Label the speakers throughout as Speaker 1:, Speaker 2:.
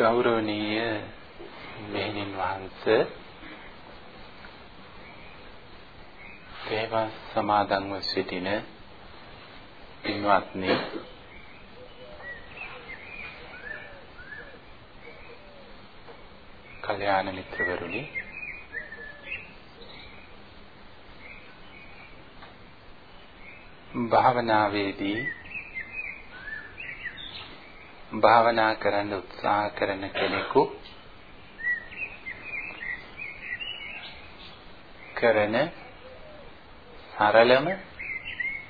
Speaker 1: ගෞරවනීය මෙහෙණින් වහන්සේ. දේව සමාදන්ව සිටින පින්වත්නි කල්‍යාණ මිත්‍රවරුනි භාවනාවේදී භාවනා කරන්න උත්සාහ කරන කෙනෙකු කරන සරලම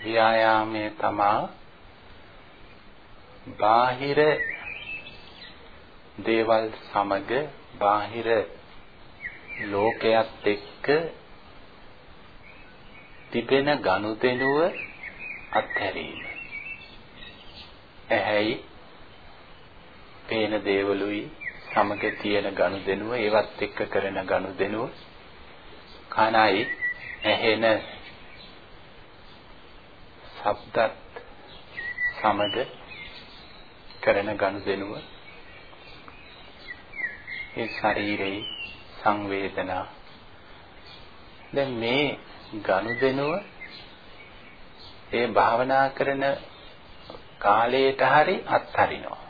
Speaker 1: ව්‍යායාමය තමා බාහිර දේවල් සමග බාහිර ලෝකයක් එක්ක තිබෙන ගනුදෙනුව අත්හැරීම. ඇහැයි පේන දේවලුයි සමග තියෙන ගනුදෙනුව ඒවත් එක්ක කරන ගනුදෙනුව කනයි ඇහෙන ශබ්දත් සමග කරන ගනුදෙනුව ඒ ශරීරයේ සංවේදනා. දැන් මේ ගනුදෙනුව ඒ භාවනා කරන කාලයට හරි අත්හරිනවා.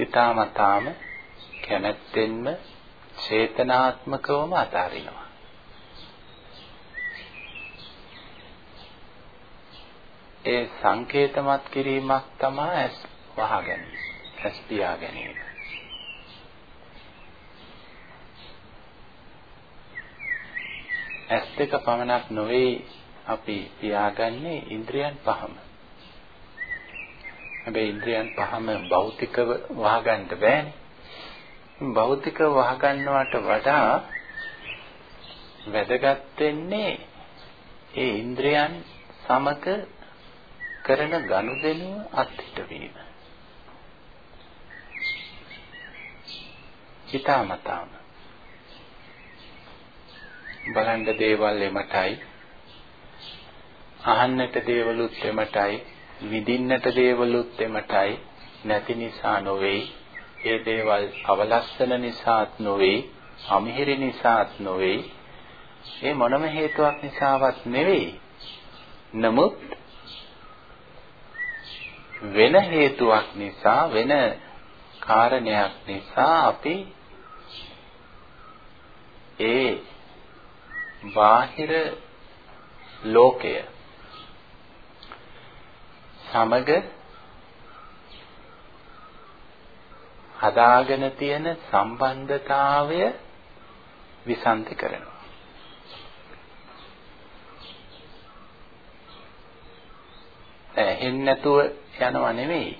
Speaker 1: සිතාමතාම කැමැත්තෙන්ම චේතනාත්මකවම අතාරිනවා. ඒ සංකේතමත් කිරීමක් තමයි ඇස් වහගැනීම. ඇස් පියා ගැනීම. ඇස් දෙක පමණක් නොවේ අපි පියාගන්නේ ඉන්ද්‍රියන් පහම. හැබැයි ඉන්ද්‍රියන් පහම භෞතිකව වහගන්න බෑනේ. භෞතිකව වහගන්නවට වඩා වැදගත් වෙන්නේ ඒ ඉන්ද්‍රයන් සමග කරන ගනුදෙනුව අත්හිට වීම. හිතාමතාම බලන්න දේවල් එමටයි අහන්නට දේවලුත් එමටයි විඳින්නට දේවලුත් එමටයි නැති නිසා නොවේයි ඒ දේවල් අවලස්සන නිසාත් නොවේ, අමිහිරි නිසාත් නොවේ. ඒ මොනම හේතුවක් නිසාවත් නෙවෙයි. නමුත් වෙන හේතුවක් නිසා වෙන කාරණයක් නිසා අපි ඒ බාහිර ලෝකය සමග හදාගෙන තියෙන සම්බන්ධතාවය විසන්ති කරනවා. ඇහෙන්නේ නැතුව යනවා නෙමෙයි.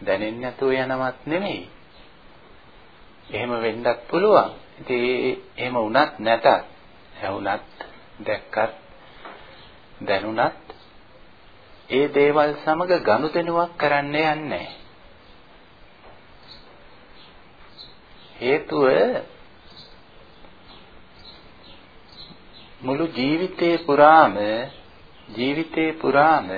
Speaker 1: දැනෙන්නේ නැතුව යනවත් නෙමෙයි. එහෙම වෙන්නත් පුළුවන්. ඉතින් එහෙම වුණත් නැතත් ඇහුණත් දැක්කත් දැනුණත් ඒ දේවල් සමග ගනුදෙනුවක් කරන්න යන්නේ. හේතුව මුළු ජීවිතේ පුරාම ජීවිතේ පුරාම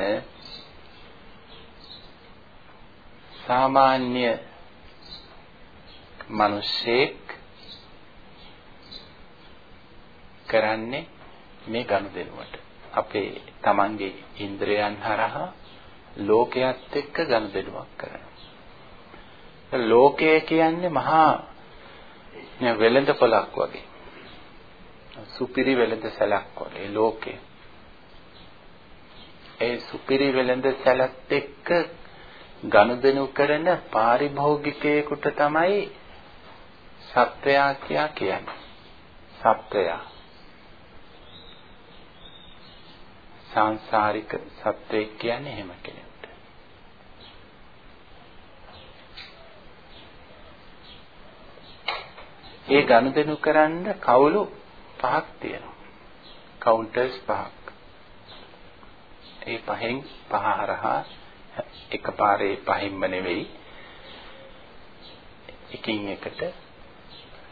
Speaker 1: සාමාන්‍ය මිනිසෙක් කරන්නේ මේ ගනුදෙනුවට. අපේ Tamange ඉන්ද්‍රයන් හරහා ලෝකයක් එක්ක ගනුදෙනුවක් කරනවා ලෝකය කියන්නේ මහා වෙළඳ පොලක් වගේ. සුපිරි වෙළඳ සැලක් වගේ ලෝකේ. ඒ සුපිරි වෙළඳ සැලත් එක්ක ගනුදෙනු කරන පාරිභෝගිකයෙකුට තමයි සත්වයා කියා කියන්නේ. සත්වයා. සංසාරික සත්වෙක් කියන්නේ එහෙම කෙනෙක්. ඒ ගනුදෙනු කරන්න කවුළු පහක් තියෙනවා. කවුන්ටර්ස් පහක්. ඒ පහෙන් පහ හරහා එකපාරේ පහින්ම නෙවෙයි එකින් එකට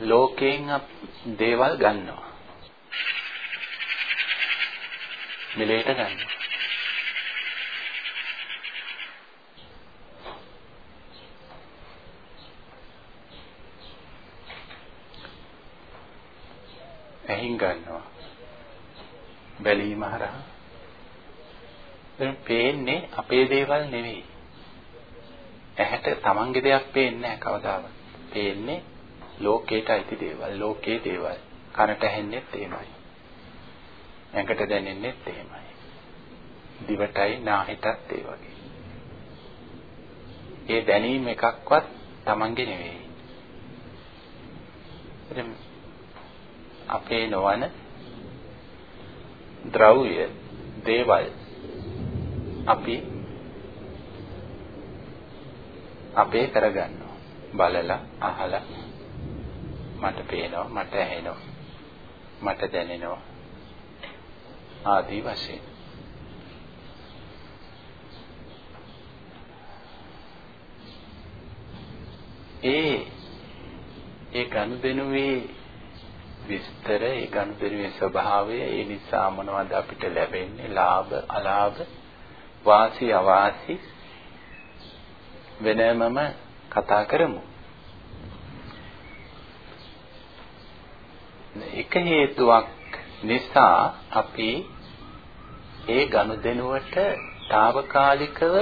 Speaker 1: ලෝකයෙන් දේවල් ගන්නවා. මිලේට ගන්නවා. ඇහින් ගන්නවා. බැලීම හරහා. දැන් පේන්නේ අපේ දේවල් නෙවෙයි. ඇහැට තමන්ගේ දෙයක් පේන්නේ නැහැ කවදාවත්. පේන්නේ ලෝකේට අයිති දේවල්, ලෝකේ දේවල්. කනට ඇහෙන්නේත් එහෙමයි. ඇඟට දැනෙන්නේත් එහෙමයි. දිවටයි නාහිතත් ඒ වගේ. ඒ දැනීම එකක්වත් තමන්ගේ නෙවෙයි. අපේ නොවන ද්‍රව්‍ය දේවල් අපි අපේ කරගන්නවා බලලා අහලා මට පේනවා මට ඇහෙනවා මට දැනෙනවා ආදී වශයෙන්. ඒ ඒ ගනුදෙනුවේ විස්තර ඒ ගනුදෙනුවේ ස්වභාවය ඒ නිසා මොනවද අපිට ලැබෙන්නේ? ලාභ අලාභ වාසි අවාසි වෙනමම කතා කරමු. එක හේතුවක් නිසා අපි ඒ ගනුදෙනුවට తాවකාලිකව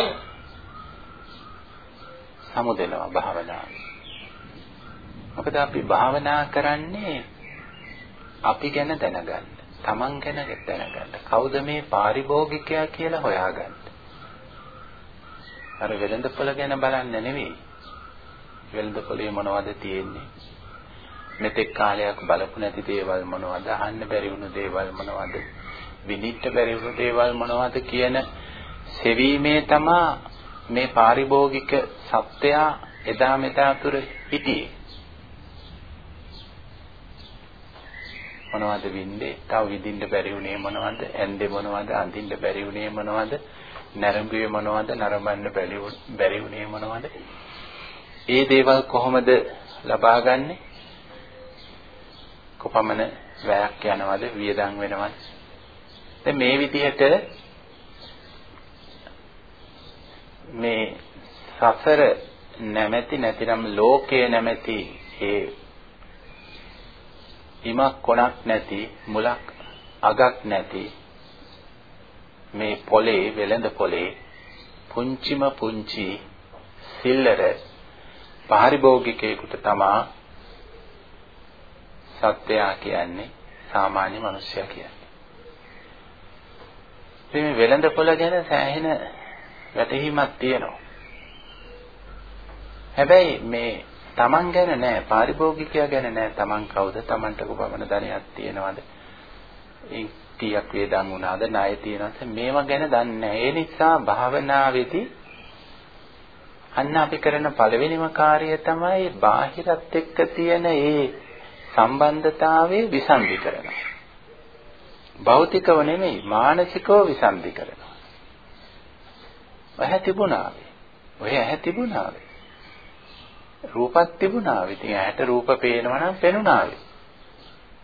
Speaker 1: සමුදෙනවා භාවනාව. මොකද අපි භාවනා කරන්නේ අපි ගැන දැනගන්න. Taman ගැන දැනගන්න. කවුද මේ පාරිභෝගිකයා කියලා හොයාගන්න. අර වෙළඳපොළ ගැන බලන්න නෙවෙයි. වෙළඳපොළේ මොනවද තියෙන්නේ? මෙතෙක් කාලයක් බලපු නැති දේවල් මොනවද? අහන්න බැරි වුණු දේවල් මොනවද? විඳින්න බැරි වුණු දේවල් මොනවද කියන සෙවීමේ තමා මේ පාරිභෝගික සත්‍යය එදා මෙදා තුර හිටියේ. මොනවද වින්දේ? තව විඳින්න බැරි වුණේ මොනවද? ඇන්දේ මොනවද? අඳින්න බැරි වුණේ මොනවද? නරඹුවේ මොනවද? නරඹන්න බැරි වුණේ මොනවද? ඒ දේවල් කොහොමද ලබාගන්නේ? කොපමණ වැයක් යනවද? වියදම් වෙනවද? දැන් මේ විදිහට මේ සසර නැමැති නැතිනම් ලෝකය නැමැති ඒ ඉමක් කොනක් නැති මුලක් අගක් නැති මේ පොලේ වෙළඳ පොලේ පුංචිම පුංචි සිල්ලර පාරිභෝගිකයෙකුට තමා සත්‍යයා කියන්නේ සාමාන්‍ය මිනිසයා කියන්නේ. ඉතින් මේ වෙළඳ පොළ ගැන සෑහෙන වැටහීමක් තියෙනවා. හැබැයි මේ Taman ගැන නෑ පාරිභෝගිකයා ගැන නෑ. Taman කවුද? Tamanට කොපමණ ධනයක් තියෙනවද? ඒ කීයක් වේදන් වුණාද? ණය තියෙනවද? මේවා ගැන දන්නේ නෑ. ඒ නිසා භාවනාවේදී අන්න අපි කරන පළවෙනිම කාර්යය තමයි බාහිරත් එක්ක තියෙන ඒ සම්බන්ධතාවයේ විසන්ධි කරනවා. භෞතිකව නෙමෙයි මානසිකව විසන්ධි කරනවා. ඔය තිබුණාවේ. ඔය ඇහැ තිබුණාවේ. රූපක් තිබුණාවේ. ඉතින් ඇහැට රූප පේනවා නම් පෙනුණාවේ.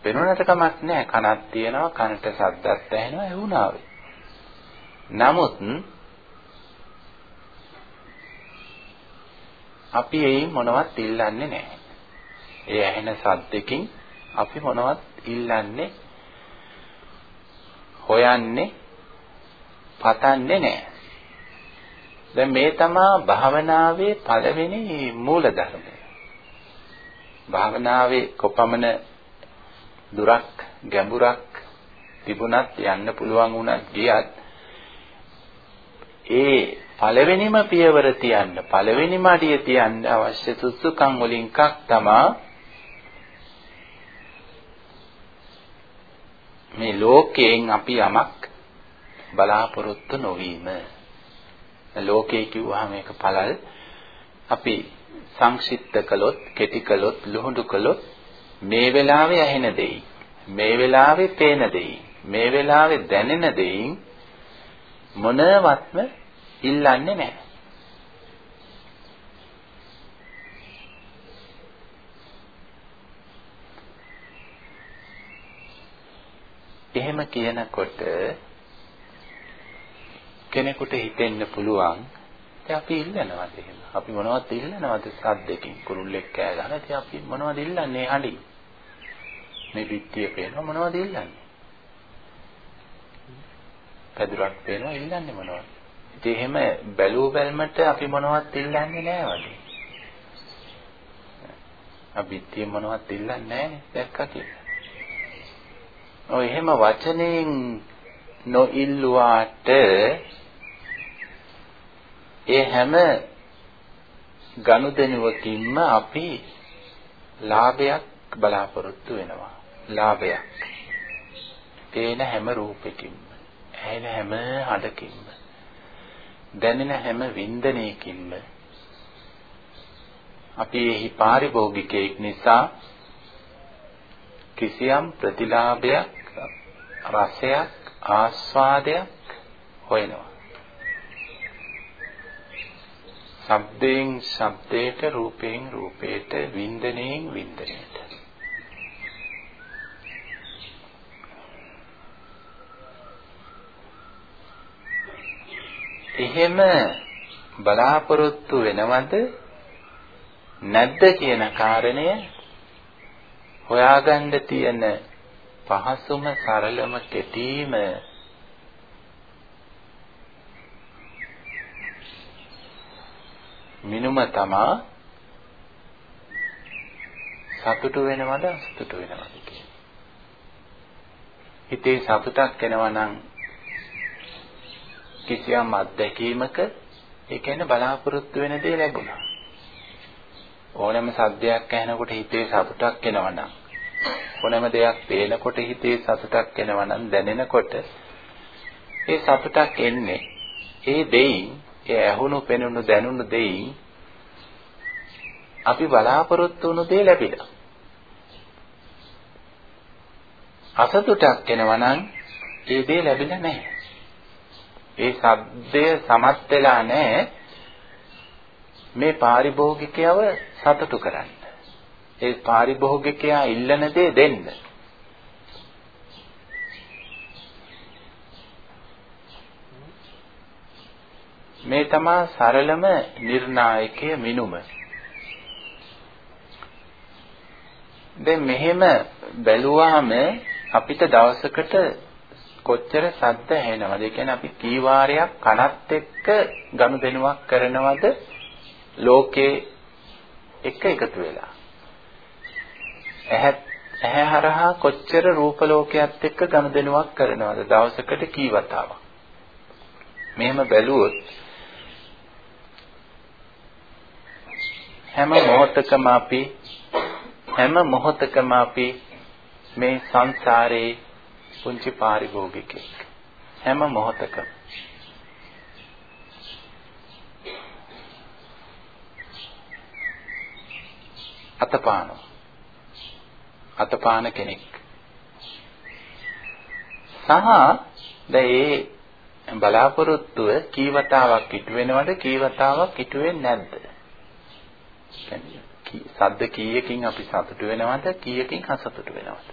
Speaker 1: පෙනුනට කමක් නැහැ. කනක් තියෙනවා, කනට ශබ්දත් ඇහෙනවා, ඇහුණාවේ. නමුත් අපි එයින් මොනවත් ඉල්ලන්නේ නැහැ. ඒ ඇහෙන සද්දකින් අපි මොනවත් ඉල්ලන්නේ හොයන්නේ පතන්නේ නැහැ. දැන් මේ තමා භාවනාවේ පළවෙනි මූල ධර්මය. භාවනාවේ කොපමණ දුරක් ගැඹුරක් තිබුණත් යන්න පුළුවන් වුණත් ගියත් ඒ පළවෙනිම පියවර තියන්න පළවෙනිම අඩිය තියන්න අවශ්‍ය සුසුකම් වලින් එකක් තමා මේ ලෝකයෙන් අපි යමක් බලාපොරොත්තු නොවීම. ලෝකේ කිව්වහම මේක පළල්. අපි සංක්ෂිප්ත කළොත් කෙටි කළොත් ලුහුඬු කළොත් මේ වෙලාවේ ඇහෙන දෙයි මේ වෙලාවේ පේන දෙයි මේ වෙලාවේ දැනෙන දෙයින් මොනවත්ම ඉල්ලන්නේ නැහැ. එහෙම කියනකොට එක්කෙනෙකුට හිතෙන්න පුළුවන් ඉතින් අපි ඉල්ලනවාද එහෙම? අපි මොනවද ඉල්ලනවද සද්දකින් කුරුල්ලෙක් කෑ ගහන. ඉතින් අපි මොනවද ඉල්ලන්නේ හඬින්? මේ පිටිය පේනවා මොනවද ඉල්ලන්නේ? පැදුරක් පේනවා ඉල්ලන්නේ මොනවද? ඉතින් එහෙම බැලුව බැලමට අපි මොනවත් ඉල්ලන්නේ නැහැ වගේ. අපි මොනවත් ඉල්ලන්නේ නැහැ දැක්කා කියලා. ඔය එහෙම වචනෙන් නොඉල්ලුවාට ඒ හැම ගනුදෙනුවකින්ම අපි ලාභයක් බලාපොරොත්තු වෙනවා. ලාභයක්. පේන හැම රූපෙකින්ම, ඇහෙන හැම හඬකින්ම, දැනෙන හැම වින්දනයකින්ම අපි එහි පාරිභෝගිකයෙක් නිසා කිසියම් ප්‍රතිලාභයක් රසයක් ආස්වාදයක් හොයනවා. ශබ්දයෙන් ශබ්දයට රූපයෙන් රූපයට වින්දනයෙන් වින්දනයට එහෙම බලාපොරොත්තු වෙනවද නැද්ද කියන කාරණය හොයාගන්න තියෙන පහසුම සරලම කෙටීම මිනුම තමා සතුටු වෙනවද අසතුටු වෙනවද කියන්නේ. හිතේ සතුටක් එනවා නම් කිසියම් අත්දැකීමක ඒ කියන්නේ බලාපොරොත්තු වෙන දේ ලැබුණා. ඕනෑම සද්දයක් ඇහෙනකොට හිතේ සතුටක් එනවා නම් ඕනෑම දෙයක් පේනකොට හිතේ සතුටක් එනවා නම් දැනෙනකොට ඒ සතුටක් එන්නේ ඒ දෙයින් ඒ ඇහුණු පෙනුණු දැනුණු දෙයින් අපි බලාපොරොත්තු වුණු දේ ලැබිලා. අසතුටක් එනවා නම් ඒ දේ ලැබිලා නැහැ. ඒ සද්දය සමත් වෙලා නැහැ මේ පාරිභෝගිකයව සතුටු කරන්න. ඒ පාරිභෝගිකයා ඉල්ලන දේ දෙන්න. මේ තමා සරලම නිර්ණායකය මිනුම. දැන් මෙහෙම බැලුවාම අපිට දවසකට කොච්චර සද්ද ඇහෙනවද? ඒ කියන්නේ අපි කී වාරයක් කනත් එක්ක ගනුදෙනුවක් කරනවද ලෝකේ එක එකතු වෙලා? ඇහැ ඇහැ හරහා කොච්චර රූප ලෝකයක් එක්ක ගනුදෙනුවක් කරනවද? දවසකට කී වතාවක්? මෙහෙම බැලුවොත් හැම මොහොතකම අපි හැම මොහොතකම අපි මේ සංසාරේ පුංචි පාරිභෝගිකෙක්. හැම මොහොතකම. අතපානවා. අතපාන කෙනෙක්. සහ දැන් ඒ බලාපොරොත්තුව කී වතාවක් ඉටු වෙනවද කී වතාවක් ඉටු වෙන්නේ නැද්ද? සද්ද කීයකින් අපි සතුටු වෙනවද කීයකින් අසතුටු වෙනවද?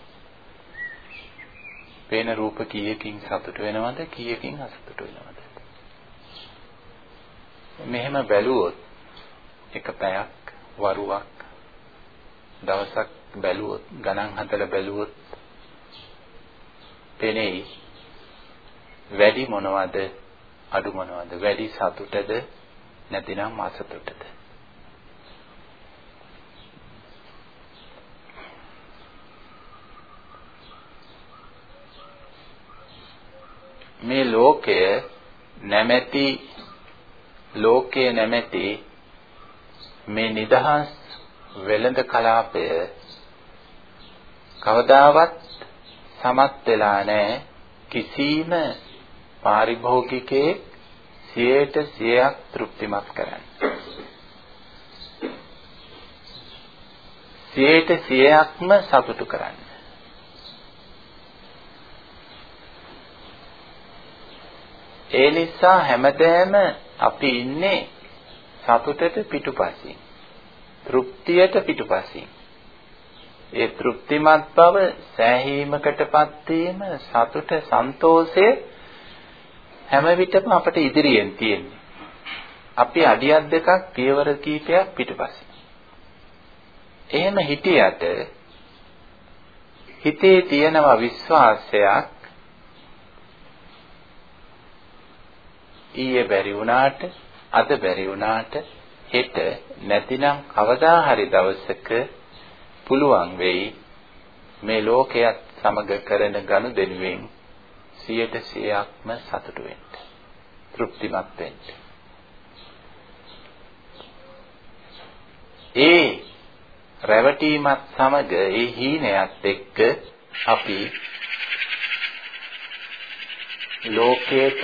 Speaker 1: පේන රූප කීයකින් සතුටු වෙනවද කීයකින් අසතුටු වෙනවද? මෙහෙම බැලුවොත් එක පැයක් වරුවක් දවසක් බැලුවොත් ගණන් හදලා බැලුවොත් පෙනෙයි වැඩි මොනවද අඩු මොනවද? වැඩි සතුටද නැතිනම් අසතුටද? මේ ලෝකය නැමැති ලෝකය නැමැති මේ නිදහස් වෙළඳ කලාපය කවදාවත් සමත් වෙලා නැහැ කිසිම පාරිභෝගිකයේ 100ට 100ක් තෘප්තිමත් කරන්න. 100ට 100ක්ම සතුටු කරන්න. ඒ නිසා හැමදේම අපි ඉන්නේ සතුටට පිටුපසින්. තෘප්තියට පිටුපසින්. ඒ තෘප්තිමත් බව සෑහීමකටපත් වීම සතුට සන්තෝෂය හැම විටම අපට ඉදිරියෙන් තියෙන්නේ. අපි අඩියක් දෙකක් පියවර කීපයක් පිටපස්සේ. එහෙම හිටියට හිතේ තියෙනවා විශ්වාසයක් ඊයේ බැරි වුණාට අද බැරි වුණාට හෙට නැතිනම් කවදා හරි දවසක පුළුවන් වෙයි මේ ලෝකයක් සමග කරන ගනුදෙනුවෙන් 100%ක්ම සතුටු වෙන්න. තෘප්තිමත් වෙන්න. ඒ රැවටීමත් සමග ඒ හීනයත් එක්ක අපි ලෝකයට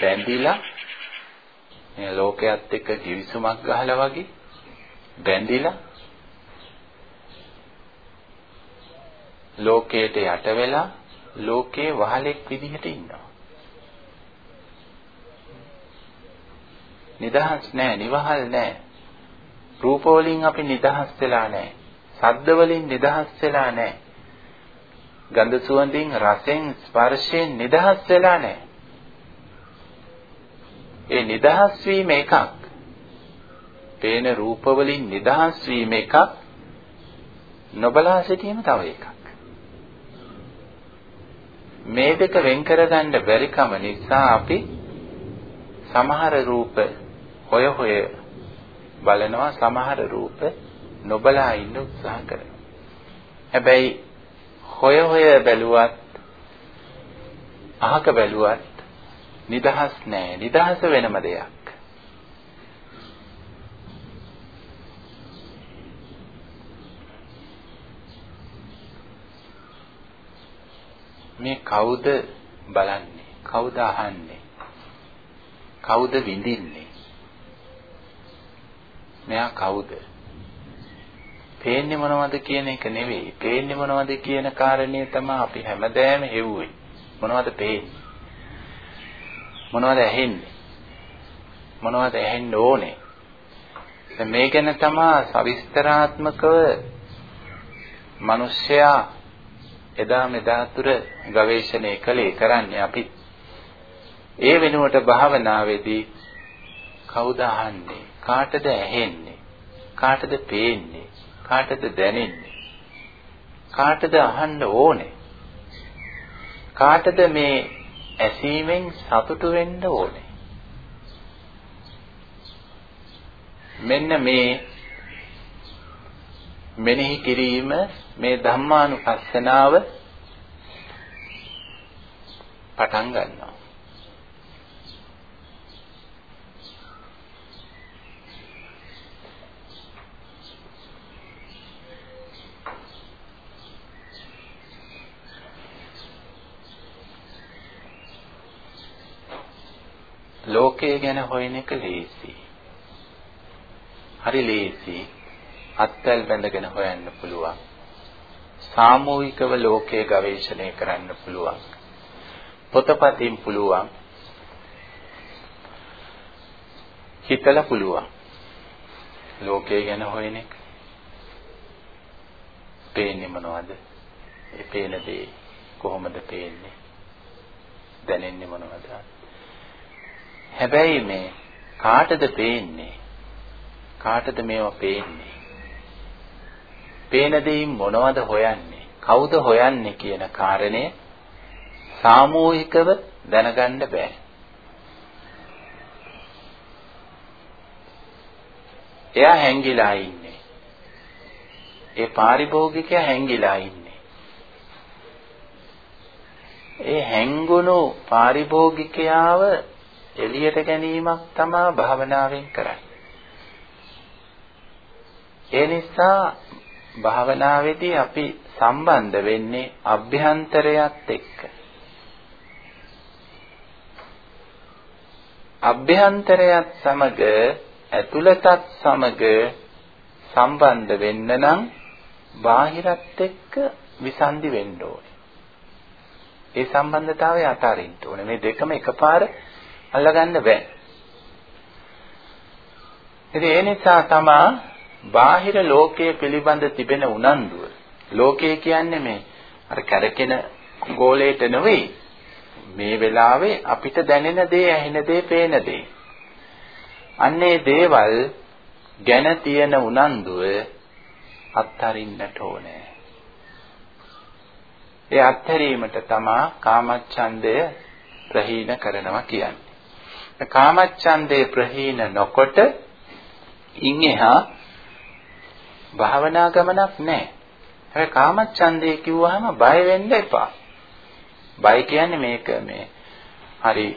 Speaker 1: බැඳිලා මේ ලෝකයේත් එක්ක givisුමක් ගහලා වගේ බැඳිලා ලෝකයට යට වෙලා ලෝකේ වහලෙක් විදිහට ඉන්නවා. නිදහස් නෑ, නිවහල් නෑ. රූප වලින් අපි නිදහස් වෙලා නෑ. ශබ්ද වලින් නිදහස් වෙලා නෑ. ගන්ධ සුවඳින් රසෙන් ස්පර්ශයෙන් නිදහස් වෙලා නෑ. ඒ නිදහස් වීම එකක්. පේන රූප වලින් නිදහස් වීම එකක්. නොබලා සිටීම තව එකක්. මේ දෙක වෙන් කරගන්න බැරි කම නිසා අපි සමහර රූප හොය හොය බලනවා සමහර රූප නොබලා ඉන්න උත්සාහ කරනවා. හැබැයි හොය හොය බැලුවත් අහක බැලුවත් නිදහස් නෑ. නිදහස වෙනම දෙයක්. මේ කවුද බලන්නේ? කවුද අහන්නේ? කවුද විඳින්නේ? මෙයා කවුද? පේන්නේ මොනවද කියන එක නෙවෙයි. පේන්නේ මොනවද කියන කාරණේ තමයි අපි හැමදෑම හෙව්වේ. මොනවද පේන්නේ? මොනවද ඇහෙන්නේ? මොනවද ඇහෙන්න ඕනේ? දැන් මේ ගැන තමයි සවිස්තරාත්මකව මිනිස්සයා එදා මෙදා තුර ගවේෂණය කළේ කරන්නේ අපි. ඒ වෙනුවට භාවනාවේදී කවුද අහන්නේ? කාටද ඇහෙන්නේ? කාටද පේන්නේ? කාටද දැනෙන්නේ? කාටද අහන්න ඕනේ? කාටද මේ ඇසීමෙන් සතුටු වෙන්න ඕනේ? මෙන්න මේ මෙනෙහි කිරීම මේ ධම්මානුපස්සනාව පටන් ගන්නවා. ලෝකය ගැන හොයන එක ලේසි. හරි ලේසි. අත්වැල් බැඳගෙන හොයන්න පුළුවන්. සාමූහිකව ලෝකයේ ගවේෂණය කරන්න පුළුවන්. පොතපතින් පුළුවන්. හිතලා පුළුවන්. ලෝකය ගැන හොයන එක. පේන්නේ මොනවද? ඒ පේන දේ කොහොමද පේන්නේ? දැනෙන්නේ මොනවද? හැබැයි මේ කාටද පේන්නේ? කාටද මේවා පේන්නේ? පේන දෙයින් මොනවද හොයන්නේ? කවුද හොයන්නේ කියන කාරණය සාමූහිකව දැනගන්න බෑ. එයා හැංගිලා ඉන්නේ. ඒ පාරිභෝගිකයා හැංගිලා ඉන්නේ. ඒ හැංගුණු පාරිභෝගිකයාව එළියට ගැනීමක් තමයි භාවනාවෙන් කරන්නේ. ඒ නිසා භාවනාවේදී අපි සම්බන්ධ වෙන්නේ අභ්‍යන්තරයත් එක්ක. අභ්‍යන්තරයත් සමග ඇතුළතත් සමග සම්බන්ධ වෙන්න නම් බාහිරත් එක්ක විසන්දි වෙන්න ඕනේ. ඒ සම්බන්ධතාවය අතාරින්න ඕනේ. මේ දෙකම එකපාර අල්ලගන්න බෑ. ඉතින් ඒ නිසා තමයි බාහිර ලෝකයේ පිළිබඳ තිබෙන උනන්දුව ලෝකය කියන්නේ මේ අර කැරකෙන ගෝලයට නෙවෙයි මේ වෙලාවේ අපිට දැනෙන දේ, ඇහෙන දේ, පේන දේ. අන්නේ දේවල් ගැන තියෙන උනන්දුව අත්හරින්නට ඕනේ. ඒ අත්හැරීමට තමා කාමච්ඡන්දය ප්‍රහීන කරනවා කියන්නේ. කාමච්ඡන්දේ ප්‍රහීන නොකොට ඉන් එහා භාවනා ගමනක් නැහැ. හැබැයි කාමච්ඡන්දේ කිව්වහම බය වෙන්න එපා. බය කියන්නේ මේක මේ හරි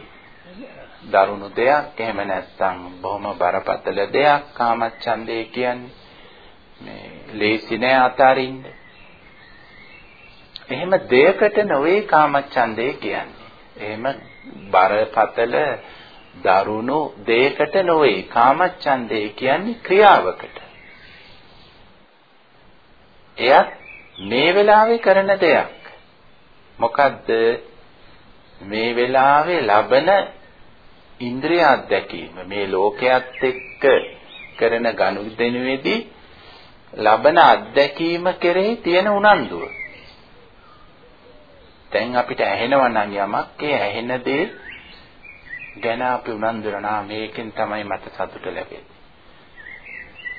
Speaker 1: දරුණු දෙයක් එහෙම නැත්නම් බොහොම බරපතල දෙයක් කාමච්ඡන්දේ කියන්නේ මේ ලේසි නෑ අතාරින්න. එහෙම දෙයකට නොවේ කාමච්ඡන්දේ කියන්නේ. එහෙම බරපතල දරුණු දෙයකට නොවේ කාමච්ඡන්දේ කියන්නේ ක්‍රියාවකට. එයත් මේ වෙලාවේ කරන දෙයක්. මොකද්ද මේ වෙලාවේ ලබන ඉන්ද්‍රිය අත්දැකීම මේ ලෝකයක් එක්ක කරන ගනුදෙනුවේදී ලබන අත්දැකීම කෙරෙහි තියෙන උනන්දුව. දැන් අපිට ඇහෙනවා නම් යමක් ඒ ඇහෙන දේ ගැන අපි උනන්දුරනා මේකෙන් තමයි මට සතුට ලැබෙන්නේ.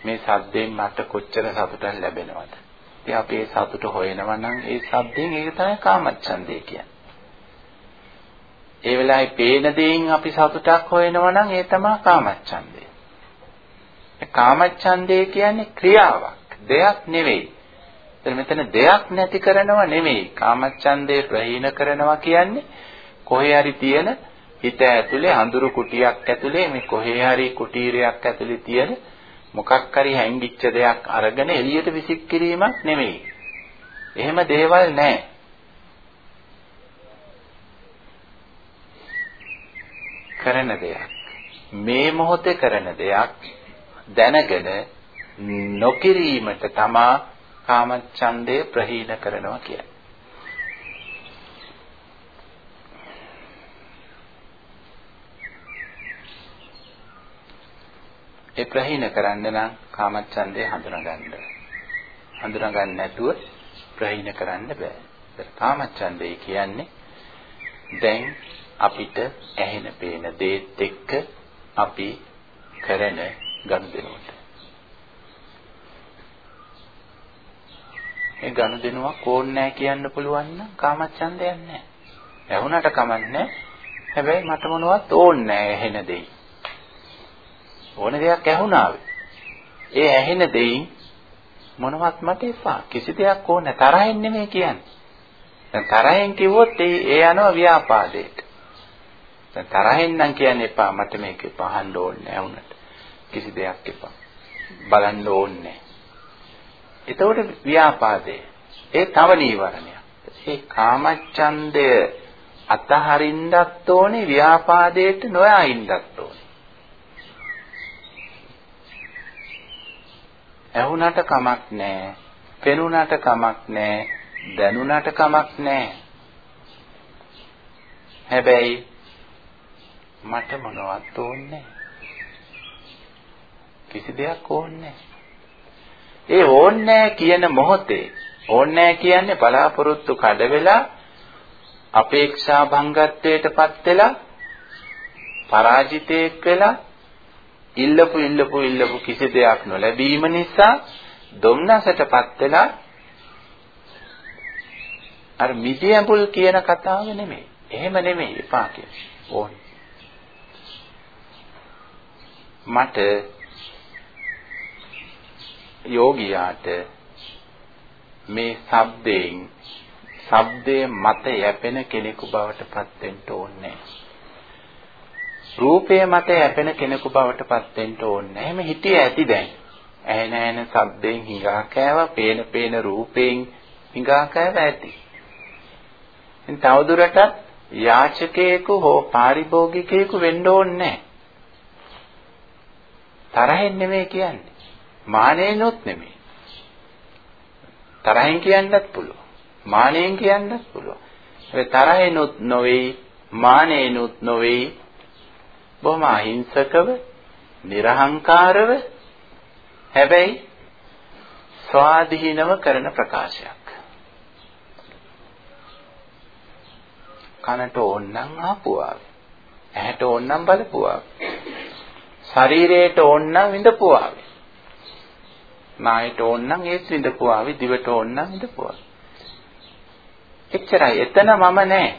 Speaker 1: මේ සද්දෙන් මට කොච්චර සතුටක් ලැබෙනවද? ඉතින් අපි ඒ සතුට හොයනවා නම් ඒ සද්දෙන් ඒක තමයි කාමච්ඡන්දේ කියන්නේ. ඒ වෙලාවේ පේන දෙයින් අපි සතුටක් හොයනවා නම් ඒ තමයි කාමච්ඡන්දය. කාමච්ඡන්දේ කියන්නේ ක්‍රියාවක්, දෙයක් නෙවෙයි. එතන මෙතන දෙයක් නැති කරනව නෙවෙයි. කාමච්ඡන්දේ ප්‍රහීන කරනවා කියන්නේ කොහේ හරි තියෙන හිත ඇතුලේ අඳුරු කුටියක් ඇතුලේ මේ කොහේ හරි කුටීරයක් ඇතුලේ තියෙන මොකක් හරි හැංගිච්ච දෙයක් අරගෙන එළියට විසික් කිරීමක් නෙමෙයි. එහෙම දේවල් නැහැ. කරන දෙයක්. මේ මොහොතේ කරන දෙයක් දැනගෙන නොකිරීමට තමා කාමච්ඡන්දය ප්‍රහීන කරනවා කියන්නේ. ඒ ප්‍රහීන කරන්න නම් කාමච්ඡන්දය හඳුනගන්න. හඳුනගන්න නැතුව ප්‍රහීන කරන්න බෑ. කාමච්ඡන්දය කියන්නේ දැන් අපිට ඇහෙන පේන දේත් එක්ක අපි කරන ගනුදෙනුවට. ඒ ගනුදෙනුවක් ඕනේ නැහැ කියන්න පුළුවන් නම් කාමච්ඡන්දයක් නැහැ. ඇහුණට කමන්නේ හැබැයි මට මොනවත් ඕනේ නැහැ ඇහෙන දෙයි. ඕන දෙයක් ඇහුණාවේ. ඒ ඇහෙන දෙයින් මොනවත් මට එපා. කිසි දෙයක් ඕනේ තරහින් නෙමෙයි කියන්නේ. දැන් තරහෙන් කිව්වොත් ඒ ඒ යනවා ව්‍යාපාදයට. දැන් තරහෙන් නම් කියන්න එපා මට මේක පහන්න ඕනේ නැහැ කිසි දෙයක් එපා. බලන්න ඕනේ එතකොට ව්‍යාපාදේ ඒ තව නීවරණයක්. ඒ කාමච්ඡන්දය අතහරින්නත් ඕනේ ව්‍යාපාදයට නොයා ඉන්නත් ඕනේ. ඇහුණට කමක් නැහැ. පෙනුණට කමක් නැහැ. දැනුණට කමක් නැහැ. හැබැයි මට මොනවත් ඕනේ කිසි දෙයක් ඕනේ ඒ ඕනේ කියන මොහොතේ ඕනේ කියන්නේ බලාපොරොත්තු කඩ වෙලා අපේක්ෂා භංගත්වයටපත් වෙලා පරාජිතයෙක් වෙලා ඉල්ලපු ඉල්ලපු ඉල්ලපු කිසි දෙයක් නොලැබීම නිසා දුම්නසටපත් වෙලා අර මිදියඹුල් කියන කතාව නෙමෙයි. එහෙම නෙමෙයි එපා කියන්නේ. ඕනේ. මට යෝගියාට මේ ශබ්දයෙන් ශබ්දයේ මත යැපෙන කෙනෙකු බවට පත් වෙන්න ඕනේ රූපයේ මත යැපෙන කෙනෙකු බවට පත් වෙන්න ඕනේ එහෙම හිතේ ඇති දැන් ඇහෙන ඇහෙන ශබ්දයෙන් හිඟා කෑවා පේන පේන රූපයෙන් හිඟා කෑවා ඇති ඉතින් තවදුරටත් යාචකයෙකු හෝ පාරිභෝගිකයෙකු වෙන්න ඕනේ නැහැ තරහෙන් නෙමෙයි කියන්නේ. මානෙනොත් නෙමෙයි. තරහෙන් කියන්නත් පුළුවන්. මානෙන් කියන්නත් පුළුවන්. ඒ තරහෙනොත් නොවේයි, මානෙනොත් නොවේයි. බොහොම අහිංසකව, නිර්හංකාරව හැබැයි ස්වාධීනව කරන ප්‍රකාශයක්. කනට ඕන්නම් ආපුවා. ඇහැට ඕන්නම් බලපුවා. ශරීරයට ඕන්නම් විඳපුවා. නායට ඕන්නම් ඒත් විඳපුවා. දිවට ඕන්නම් විඳපුවා. එච්චරයි. එතන මම නෑ.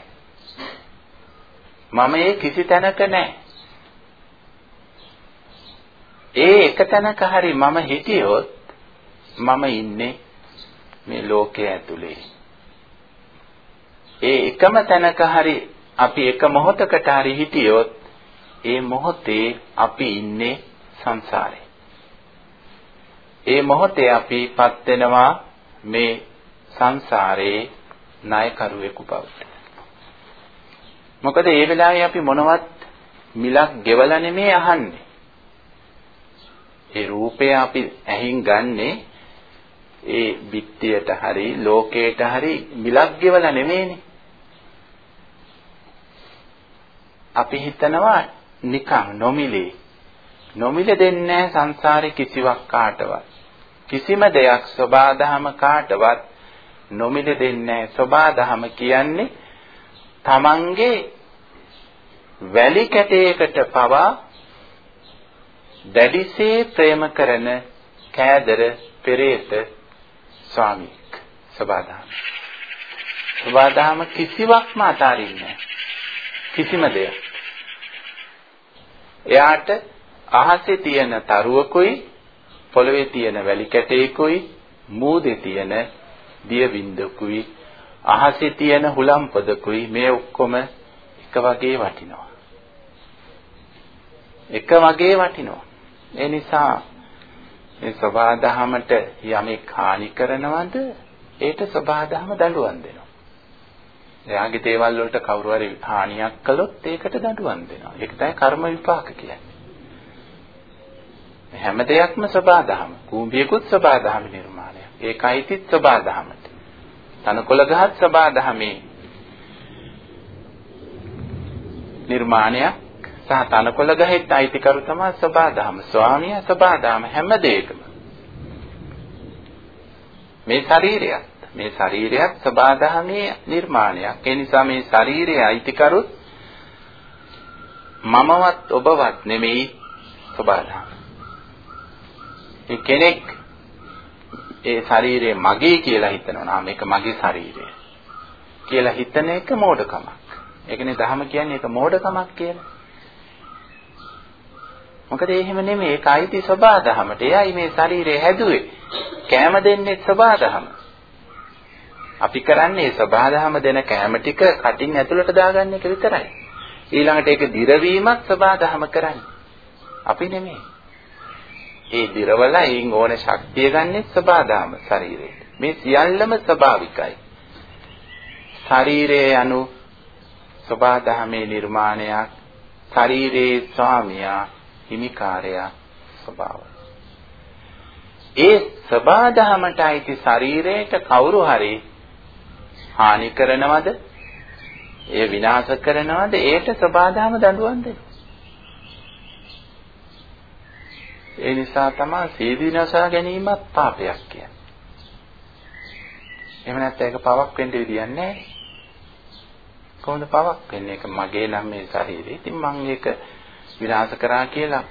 Speaker 1: මම ඒ කිසි තැනක නෑ. ඒ එක තැනක හරි මම හිටියොත් මම ඉන්නේ මේ ලෝකයේ ඇතුලේ. ඒ එකම තැනක හරි අපි එක මොහොතකට හරි හිටියොත් ඒ මොහොතේ අපි ඉන්නේ සංසාරේ. ඒ මොහොතේ අපිපත් වෙනවා මේ සංසාරේ ණයකරුවෙකු බවට. මොකද ඒ වෙලාවේ අපි මොනවත් මිලක් ගෙවලා නෙමෙයි අහන්නේ. ඒ රූපය අපි ඇහින් ගන්නේ ඒ බිත්තියට හරි ලෝකයට හරි මිලක් ගෙවලා නෙමෙයිනේ. අපි හිතනවා නිකන් නොමිලේ. නොමිලේ දෙන්නේ සංසාරේ කිසිවක් කාටවත්. කිසිම දෙයක් සබාධම කාටවත් නොමිලේ දෙන්නේ සබාධම කියන්නේ තමන්ගේ වැලි කැටයකට පවා දැඩිසේ ප්‍රේම කරන කෑදර පෙරේත ස්වාමීක් සබාධම. සබාධම කිසිවක්ම අතාරින්නේ කිසිම දෙයක්. එයාට අහසේ තියෙන තරුවකුයි පොළවේ තියෙන වැලි කැටයකුයි මූදේ තියෙන දිය බින්දකුයි අහසේ තියෙන හුලම් පොදකුයි මේ ඔක්කොම එක වගේ වටිනවා. එක වගේ වටිනවා. ඒ නිසා මේ සබාදහමට යමෙක් හානි කරනවද ඒට සබාදහම දඬුවම් දෙනවා. එයාගේ දේවල් වලට කවුරු හරි හානියක් කළොත් ඒකට දඬුවම් දෙනවා. ඒක තමයි කර්ම විපාක කියන්නේ. හැම දෙයක්ම සබාදහම. කූඹියකුත් සබාදහම නිර්මාණයක්. ඒකයිතිත් සබාදහමට. තනකොළ ගහත් සබාදහමේ නිර්මාණයක් සහ තනකොළ ගහෙත් අයිතිකරු තමයි සබාදහම. ස්වාමියා සබාදහම හැම දෙයකම. මේ ශරීරයත් මේ ශරීරයත් සබාදහමේ නිර්මාණයක්. ඒ නිසා මේ ශරීරයේ අයිතිකරුත් මමවත් ඔබවත් නෙමෙයි සබාදහම. ඒ කෙනෙක් ඒ ශරීරය මගේ කියලා හිතනවා නම් මේක මගේ ශරීරය කියලා හිතන එක මෝඩකමක්. ඒකනේ දහම කියන්නේ ඒක මෝඩකමක් කියලා. මොකද එහෙම නෙමෙයි ඒක අයිති සබාදහමට. එයයි මේ ශරීරය හැදුවේ. කෑම දෙන්නේ සබාදහම. අපි කරන්නේ සබාදහම දෙන කෑම ටික කටින් ඇතුළට දාගන්න එක විතරයි. ඊළඟට ඒක දිරවීමත් සබාදහම කරන්නේ. අපි නෙමෙයි. ඒ දිරවල එයින් ඕන ශක්තිය ගන්නෙ සබාදාම ශරීරයට. මේ සියල්ලම ස්වභාවිකයි. ශරීරය යනු සබාදාමේ නිර්මාණයක්. ශරීරයේ ස්වාමියා හිමිකාරයා ස්වභාවය. ඒ සබාදාමට අයිති ශරීරයට කවුරු හරි හානි කරනවද? ඒ විනාශ කරනවද? ඒට සබාදාම දඬුවම් දෙනවා. ඒ නිසා තමයි සීදී නසා ගැනීමත් පාපයක් කියන්නේ. එහෙම නැත්නම් ඒක පවක් වෙන්න විදියක් නැහැ. කොහොමද පවක් වෙන්නේ? ඒක මගේ නම් මේ ශරීරය. ඉතින් මම ඒක විනාශ කරා කියලා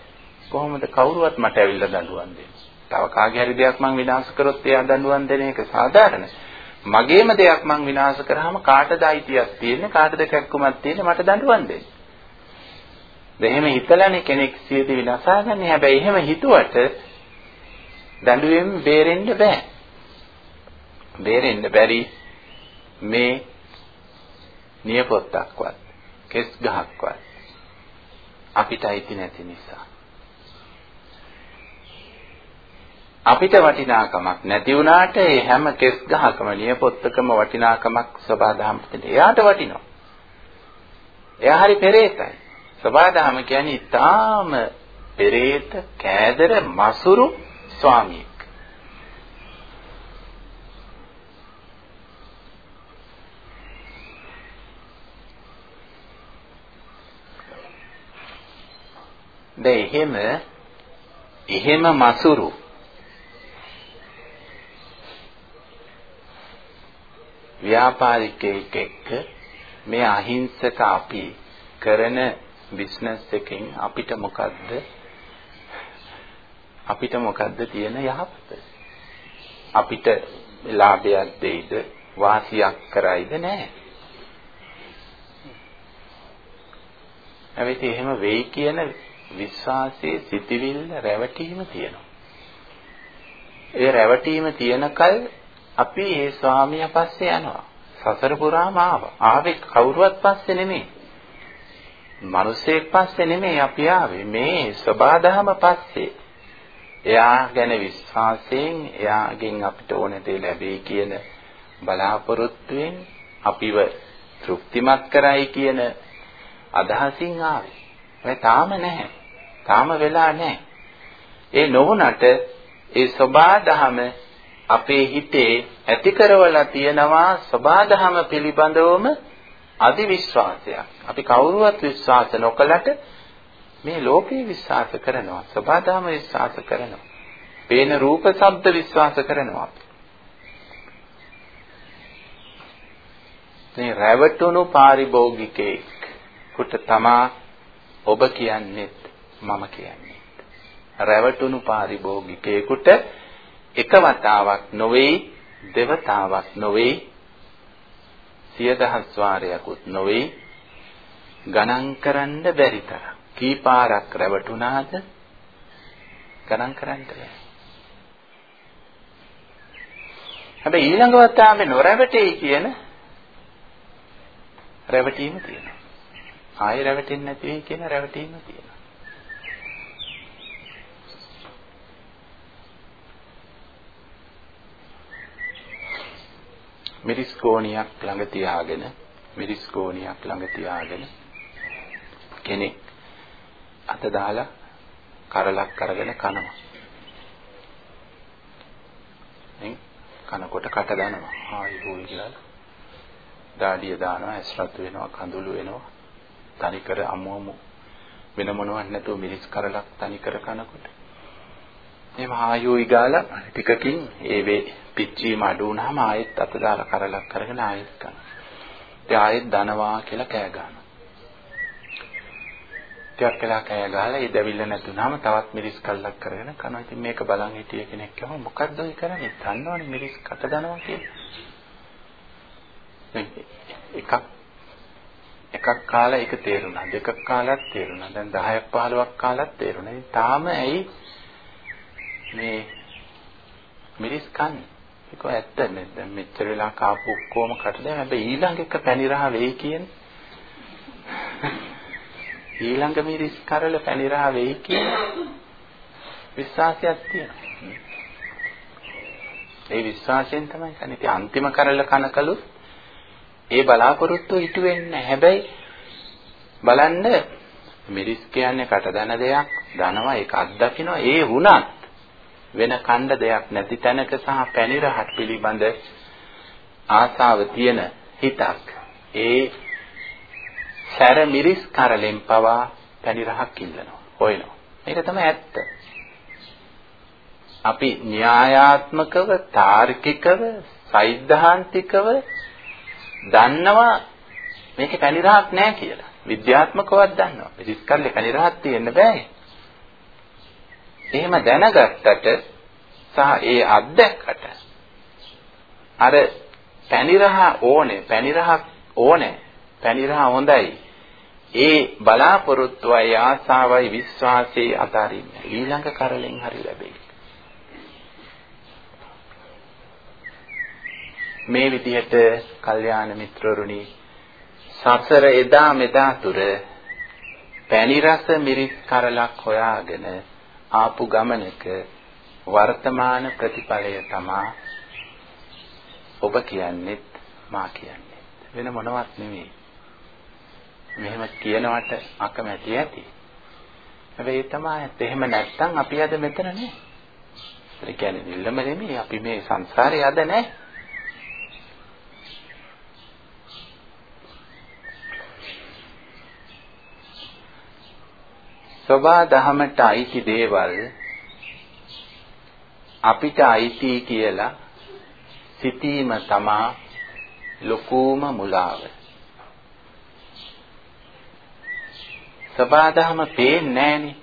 Speaker 1: කොහොමද කවුරුවත් මට ඇවිල්ලා දඬුවම් දෙන්නේ? තව කාගේ හරි දෙයක් මං විනාශ කරොත් එයා දඬුවම් දෙන එක සාධාරණයි. මගේම දෙයක් මං විනාශ කරාම කාටද අයිතියක් තියෙන්නේ? කාටද කැක්කුමක් තියෙන්නේ? මට දඬුවම් දෙන්න. එහෙම හිතලානේ කෙනෙක් සියදි විනාශාගන්නේ. හැබැයි එහෙම හිතුවට දඬුවෙන් බේරෙන්න බෑ. බේරෙන්න බැරි මේ නියපොත්තක්වත් කෙස් ගහක්වත් අපිට අයිති නැති නිසා. අපිට වටිනාකමක් නැති වුණාට ඒ හැම කෙස් ගහකම නියපොත්තකම වටිනාකමක් සබාධම්පත එයාට වටිනවා. එයා හරි පෙරේතයි. සබාදහම කියන්නේ ඊටාම පෙරේත කෑදර මසුරු ස්වාමියෙක්. දැන් එහෙම එහෙම මසුරු. ව්‍යාපාරිකයෙක් එක්ක මේ අහිංසක අපි කරන බිස්නස් එකෙන් අපිට මොකද්ද? අපිට මොකද්ද තියෙන යහපත? අපිට ලාභයක් දෙයිද? වාසියක් කරයිද නැහැ. හැබැයි එහෙම වෙයි කියන විශ්වාසයේ සිටිවිල්ල රැවටීම තියෙනවා ඒ රැවටීම තියෙනකල් අපි ඒ ස්වාමියා පස්සේ යනවා සසර පුරාම ආවා. ආවේ කවුරුවත් පස්සේ නෙමෙයි. මිනිසෙක් පස්සේ නෙමෙයි අපි ආවේ. මේ සබාධම පස්සේ. එයා ගැන විශ්වාසයෙන් එයාගෙන් අපිට ඕන දේ ලැබෙයි කියන බලාපොරොත්තුවෙන් අපිව තෘප්තිමත් කරයි කියන අදහසින් ආවේ. ඒ තාම නැහැ. තාම වෙලා නැහැ. ඒ නොවුනට ඒ සබාධම අපේ හිතේ ඇති කරවලා තියෙනවා සබාධම පිළිබඳවම අදිවිශ්වාසයක්. අපි කවුරුවත් විශ්වාස නොකලට මේ ලෝකේ විශ්වාස කරනවා. සබාධම විශ්වාස කරනවා. පේන රූප ශබ්ද විශ්වාස කරනවා. මේ රැවටුණු පාරිභෝගිකෙක් කුට තමා ඔබ කියන්නේත් මම කියන්නේ. රැවටුණු පාරිභෝගිකයෙකුට එක වතාවක් නොවේ දෙවතාවක් නොවේ සිය දහස් වාරයක්ුත් නොවේ. ගණන් කරන්න බැරි තරම්. කී පාරක් රැවටුණාද? ගණන් කරන්න බැහැ හැබැයි ඊළඟ වතාවේ නොරැවටෙයි කියන රැවටීම තියෙනවා. ආයෙ රැවටෙන්නේ නැති වෙයි කියන රැවටීම තියෙනවා. මිරිස් කෝණියක් ළඟ තියාගෙන මිරිස් කෝණියක් ළඟ තියාගෙන කෙනෙක් අත දාලා කරලක් අරගෙන කනවා. එන් කනකොට කට දානවා. ආයි හොයි කියලා. දාඩිය දානවා, ඇස්රත් වෙනවා, කඳුළු වෙනවා. තනිකර අමුමු වෙන මොනවත් නැතුව මිරිස් කරලක් තනිකර කනකොට. එහෙම ආයෝයි ගාලා ටිකකින් ඒ වේ පිච්චීම අඩු වුණාම ආයෙත් අත දාලා කරලක් කරගෙන ආයෙත් කරනවා. ඉතින් ආයෙත් දනවා කියලා කෑ ගන්නවා. ටිකක් වෙලා කෑ ගහලා ඒ දැවිල්ල නැතුණාම තවත් මිරිස් කල්ලක් කරගෙන කනවා. ඉතින් මේක බලන් හිටිය කෙනෙක් කිව්වා මොකද්ද ඔය කරන්නේ? දන්නවනේ මිරිස් කට දනවා කියලා. එකක් එකක් කාලා ඒක තේරුණා. දෙකක් කාලත් තේරුණා. දැන් 10ක් 15ක් කාලත් තේරුණා. ඉතින් තාම ඇයි මේ මිරිස් කන්නේ? ඒක ඇත්ත නේ. දැන් මෙච්චර වෙලා කාපු ඔක්කොම කටද හැබැයි ඊළඟ එක පැණිරහ වෙයි කියන්නේ. ඊළඟ මිරිස් කරල පැණිරහ වෙයි කියන විශ්වාසයක් තියෙනවා. ඒ විශ්වාසයෙන් තමයි කන්නේ. ඉතින් අන්තිම කරල කනකලු ඒ බලාපොරොත්තු ඉටු වෙන්නේ හැබැයි බලන්න මිරිස් කියන්නේ කටදන දෙයක් දනවා ඒක අත්දකින්න ඒ වුණත් වෙන කණ්ඩ දෙයක් නැති තැනක සහ පැනිරහත් පිළිබඳ ආසාව තියෙන හිතක්. ඒ සැර මිරිස් කරලෙන් පවා පැනිරහක් ඉල්ලනවා හොයනවා. මේක තමයි ඇත්ත. අපි න්‍යායාත්මකව තාර්කිකව සෛද්ධාන්තිකව දන්නවා මේකේ පැනිරහක් නැහැ කියලා. විද්‍යාත්මකවත් දන්නවා. මිරිස් කරලේ පැනිරහක් තියෙන්න බෑ එහෙම දැනගත්තට සහ ඒ අත්දැක්කට අර පැනිරහ ඕනේ පැනිරහක් ඕනේ පැනිරහ හොඳයි. ඒ බලාපොරොත්තුවයි ආසාවයි විශ්වාසයේ අතාරින්න. ඊළඟ කරලෙන් හරි ලැබෙයි. මේ විදිහට කල්යාණ මිත්‍රරුනි සසර එදා මෙදා තුර පැණිරස මිරිස් කරලක් හොයාගෙන ආපු ගමනක වර්තමාන ප්‍රතිඵලය තමා ඔබ කියන්නේත් මා කියන්නේත්. වෙන මොනවත් නෙමෙයි මෙහෙම කියනවට අකමැති ඇති. හැබැයි තමයි ඇත්ත එහෙම නැත්තම් අපි අද මෙතන නෑ. ඒ කියන්නේ නිල්ලම නෙමෙයි. අපි මේ සංසාරේ අද නෑ. සබා දහමට අයිති දේවල් අපිට අයිති කියලා සිතීම තමා ලොකුම මුලාව. සබාදහම පේන්නේ නැහනේ.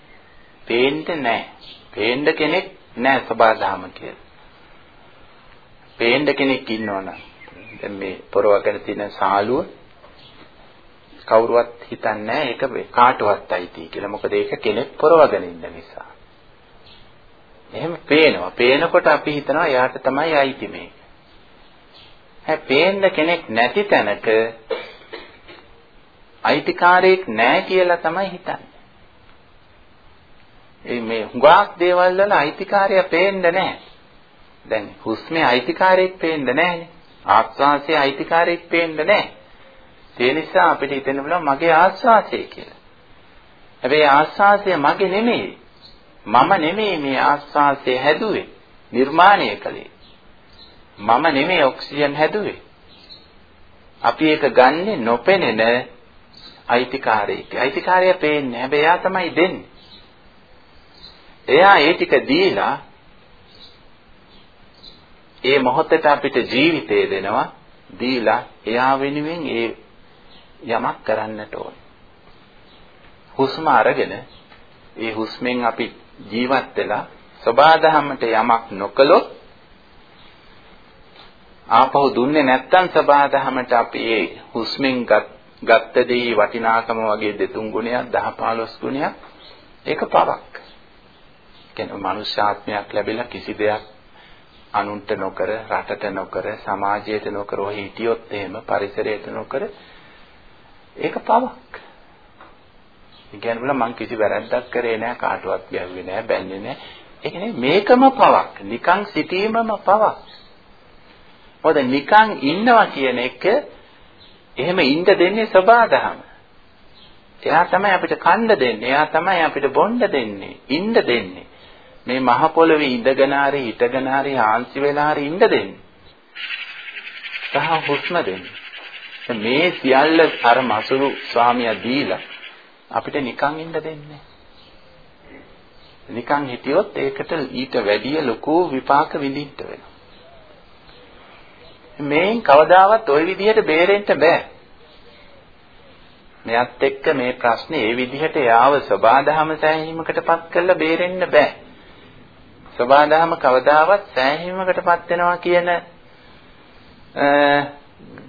Speaker 1: පේන්න නැහැ. පේන්න කෙනෙක් නැහැ සබාදහම කියලා. පේන්න කෙනෙක් ඉන්නවනම් දැන් මේ පොරවගෙන තියෙන සාලුව කවුරුවත් හිතන්නේ ඒක කාටවත් අයිති කියලා. මොකද ඒක කෙනෙක් පොරවගෙන ඉන්න නිසා. එහෙම පේනවා. පේනකොට අපි හිතනවා එයාට තමයි අයිති මේක. හැ පේන්න කෙනෙක් නැති තැනක අයිතිකාරයෙක් නැහැ කියලා තමයි හිතන්නේ. ඒ මේ හුඟක් දේවල් වල අයිතිකාරය පේන්නේ නැහැ. දැන් හුස්මේ අයිතිකාරයෙක් පේන්නේ නැහැනේ. ආස්වාසයේ අයිතිකාරයෙක් පේන්නේ නැහැ. ඒ නිසා අපිට හිතෙන්න පුළුවන් මගේ ආස්වාසය කියලා. හැබැයි ආස්වාසය මගේ නෙමෙයි. මම නෙමෙයි මේ ආස්වාසය හැදුවේ. නිර්මාණය කළේ. මම නෙමෙයි ඔක්සිජන් හැදුවේ. අපි ඒක ගන්නෙ නොපෙනෙන අයිතිකාරයෙක්. අයිතිකාරය පේන්නේ. හැබැයි එයා තමයි දෙන්නේ. එයා ඒ ටික දීලා ඒ මොහොතට අපිට ජීවිතය දෙනවා දීලා එයා වෙනුවෙන් ඒ යමක් කරන්නට ඕන. හුස්ම අරගෙන ඒ හුස්මෙන් අපි ජීවත් වෙලා සබාධමයට යමක් නොකළොත් ආපහු දුන්නේ නැත්තම් සබාධමයට අපි ඒ හුස්මෙන් ගත්ත දේ වටිනාකම වගේ දෙතුන් ගුණයක් 10 15 ගුණයක් ඒක පවක්. කියන්නේ මනුෂ්‍යාත්මයක් ලැබිලා කිසි දෙයක් අනුන්ට නොකර රටට නොකර සමාජයට නොකර ඔහි හිටියොත් එහෙම පරිසරයට නොකර ඒක පවක්. ඒ කියන්නේ බල මං කිසි වැරැද්දක් කරේ නැහැ කාටවත් ගැහුවේ නැහැ බැන්නේ නැහැ. ඒ කියන්නේ මේකම පවක්. නිකන් සිටීමම පවක්. මොකද නිකන් ඉන්නවා කියන එක එහෙම ඉන්න දෙන්නේ සබාදහම. එයා තමයි අපිට කන්න දෙන්නේ. එයා තමයි අපිට බොන්න දෙන්නේ. ඉන්න දෙන්නේ. මේ මහ පොළවේ ඉඳගෙන හරි හිටගෙන හරි හාන්සි වෙලා හරි ඉන්න දෙන්නේ. සහ හුස්ම දෙන්නේ. මේ සියල්ල අර මසුරු ස්වාමියා දීලා අපිට නිකන් ඉන්න දෙන්නේ නිකන් හිටියොත් ඒකට ඊට වැඩිය ලොකු විපාක විඳින්න වෙනවා. මේන් කවදාවත් ওই විදිහට බේරෙන්න බෑ. මෙයත් එක්ක මේ ප්‍රශ්නේ ඒ විදිහට යාව සබාධම සෑහීමකටපත් කරලා බේරෙන්න බෑ. සබාධම කවදාවත් සෑහීමකටපත් වෙනවා කියන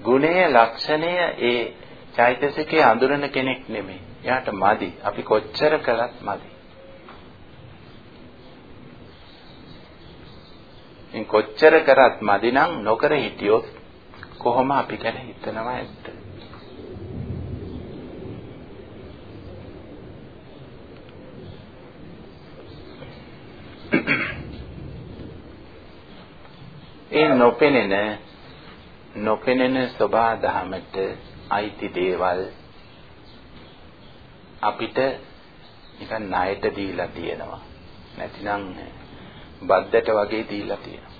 Speaker 1: ගුණය ලක්ෂණය ඒ චෛතසිකයේ අඳුරන කෙනෙක් නෙමෙයි. එයාට මදි. අපි කොච්චර කළත් මදි. ඉන් කොච්චර කරත් මදි නම් නොකර හිටියොත් කොහොම අපි ගැන හිතනවා ඇත්ත. ඒ නොපෙනෙන නොපෙනෙන සබා දහමට අයිති දේවල් අපිට නිකන් ණයට දීලා තියෙනවා. නැතිනම් බද්දට වගේ දීලා තියෙනවා.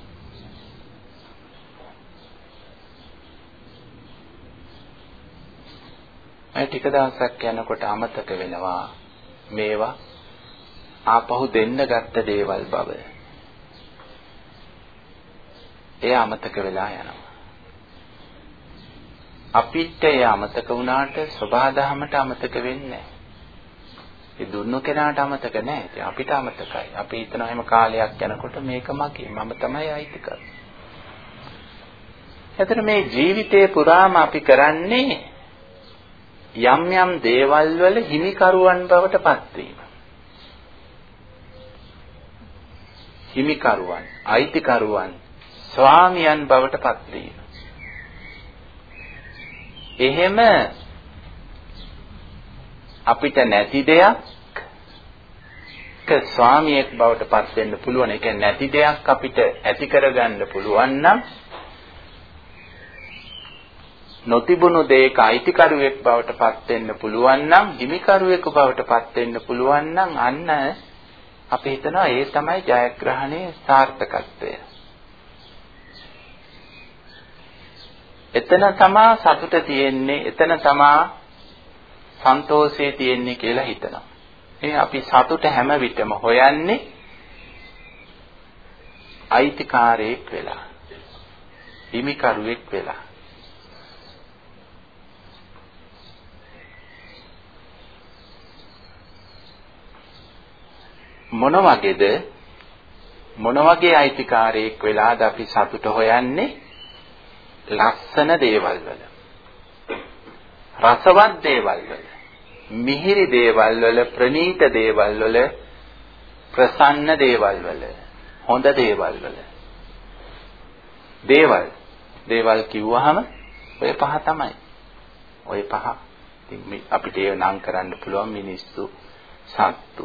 Speaker 1: ඒ ටික දවසක් යනකොට අමතක වෙනවා මේවා ආපහු දෙන්න ගත්ත දේවල් බව. ඒ අමතක වෙලා යනවා. අපිට ඒ අමතක වුණාට සබාධමයට අමතක වෙන්නේ නැහැ. ඒ දුන්නු කෙනාට අමතක නැහැ. ඉතින් අපිට අමතකයි. අපි හිතනවා එහෙම කාලයක් යනකොට මේක මගේ. මම තමයි අයිති කරන්නේ. එතන මේ ජීවිතේ පුරාම අපි කරන්නේ යම් යම් දේවල් වල හිමිකරුවන් බවට පත් වීම. හිමිකරුවන්, අයිතිකරුවන්, ස්වාමියන් බවට පත් වීම. එහෙම අපිට නැති දෙයක් ස්වාමියෙක් බවට පත් වෙන්න පුළුවන්. ඒ කියන්නේ නැති දෙයක් අපිට ඇති කරගන්න පුළුවන් නම් නොතිබුණු දෙයක අයිතිකරුවෙක් බවට පත් වෙන්න පුළුවන් නම් හිමිකරුවෙක් බවට පත් වෙන්න පුළුවන් නම් අන්න අපි හිතනවා ඒ තමයි ජයග්‍රහණයේ සාර්ථකත්වය. එතන තමා සතුට තියෙන්නේ එතන තමා සන්තෝෂය තියෙන්නේ කියලා හිතනවා. ඒ අපි සතුට හැම විටම හොයන්නේ අයිතිකාරයෙක් වෙලා. හිමිකරුවෙක් වෙලා. මොන වගේද මොන වගේ අයිතිකාරයෙක් වෙලාද අපි සතුට හොයන්නේ ලස්සන දේවල් වල රසවත් දේවල් වල මිහිරි දේවල් වල ප්‍රනීත දේවල් වල ප්‍රසන්න දේවල් වල හොඳ දේවල් වල. දේවල් දේවල් කිව්වහම ඔය පහ තමයි. ඔය පහ. ඉතින් අපිට ඒ නම් කරන්න පුළුවන් මිනිස්සු සත්තු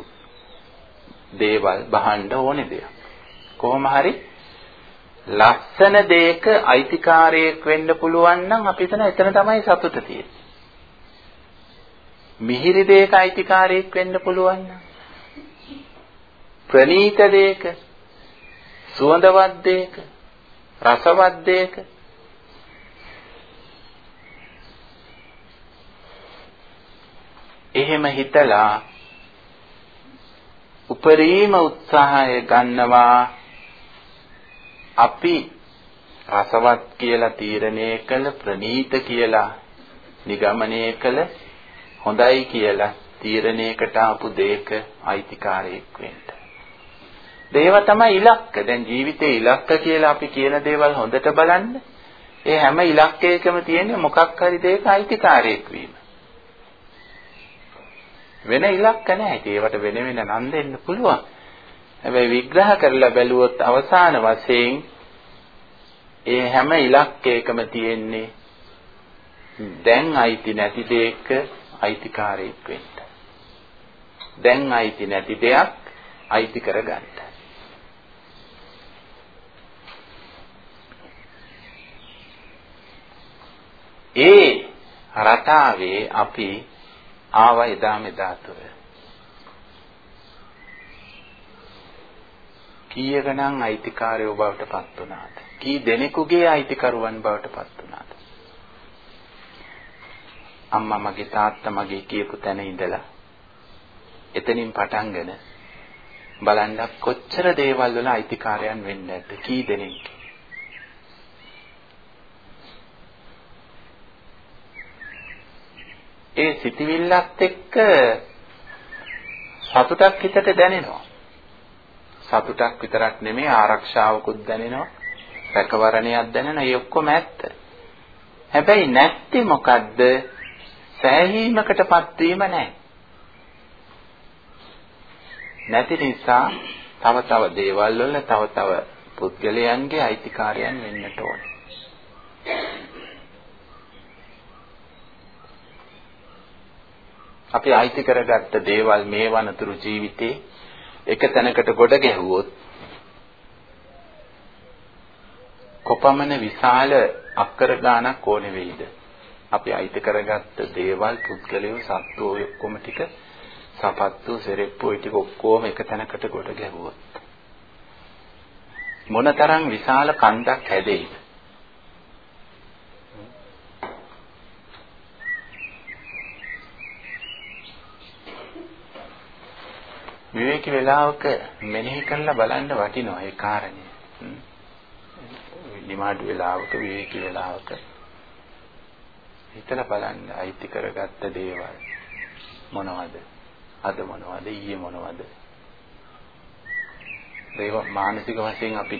Speaker 1: දේවල් බහන්න ඕනේ දෙයක්. කොහොම හරි ලස්සන දෙයක අයිතිකාරයෙක් වෙන්න පුළුවන් නම් අපි හිතන එතන තමයි සතුට තියෙන්නේ. මිහිරි දෙයක අයිතිකාරයෙක් වෙන්න පුළුවන් නම් ප්‍රනීත දෙයක සුවඳවත් දෙයක රසවත් දෙයක එහෙම හිතලා උපරිම උත්සාහය ගන්නවා අපි රසවත් කියලා තීරණය කළ ප්‍රනීත කියලා නිගමනය කළ හොඳයි කියලා තීරණයකට ආපු දෙයක අයිතිකාරයෙක් වෙන්න. දේව තමයි ඉලක්ක. දැන් ජීවිතේ ඉලක්ක කියලා අපි කියන දේවල් හොඳට බලන්න. ඒ හැම ඉලක්කයකම තියෙන මොකක් හරි දෙයක අයිතිකාරයෙක් වීම. වෙන ඉලක්ක නැහැ. ඒවට වෙන වෙන නම් දෙන්න පුළුවන්. හැබැයි විග්‍රහ කරලා බැලුවොත් අවසාන වශයෙන් ඒ හැම ඉලක්කයකම තියෙන්නේ දැන් අයිති නැති දෙයක අයිතිකාරයෙක් වෙන්න. දැන් අයිති නැති දෙයක් අයිති කරගන්න. ඒ රටාවේ අපි ආව එදා මෙදා තුර කීයකනම් අයිතිකාරයෝ බවට පත් වුණාද? කී දෙනෙකුගේ අයිතිකරුවන් බවට පත් වුණාද? අම්මා මගේ තාත්තා මගේ කියපු තැන ඉඳලා එතනින් පටන්ගෙන බලන්න කොච්චර දේවල් වල අයිතිකාරයන් වෙන්නේ නැද්ද? කී දෙනෙක් ඒ සිතවිල්ලත් එක්ක සතුටක් හිතට දැනෙනවා. සතුටක් විතරක් නෙමෙයි ආරක්ෂාවකුත් දැනෙනවා. රැකවරණයක් දැනෙනවා. ඒ ඔක්කොම ඇත්ත. හැබැයි නැත්තේ මොකද්ද? සෑහීමකටපත් වීම නැහැ. නැති නිසා තව තව දේවල් වල තව තව පුද්ගලයන්ගේ අයිතිකාරයන් වෙන්නට ඕනේ. අපි අයිති කරගත්ත දේවල් මේ වනතුරු ජීවිතේ එක තැනකට ගොඩ ගැහුවොත් කොපමණ විශාල අක්කර ගානක් ඕනෙ වෙයිද? අපි අයිති කරගත්ත දේවල් පුද්ගලයෝ සත්වෝ ඔක්කොම ටික සපත්තු සෙරෙප්පු ඒ ටික ඔක්කොම එක තැනකට ගොඩ ගැහුවොත් මොනතරම් විශාල කන්දක් හැදෙයිද? විවේක වේලාවක මෙනෙහි කරලා බලන්න වටිනවා ඒ කාරණේ. නිමාඩු වේලාවක විවේක වේලාවක හිතලා බලන්න අයිති කරගත්ත දේවල් මොනවද? අද මොනවද? ඊයේ මොනවද? දේව මානසික වශයෙන් අපි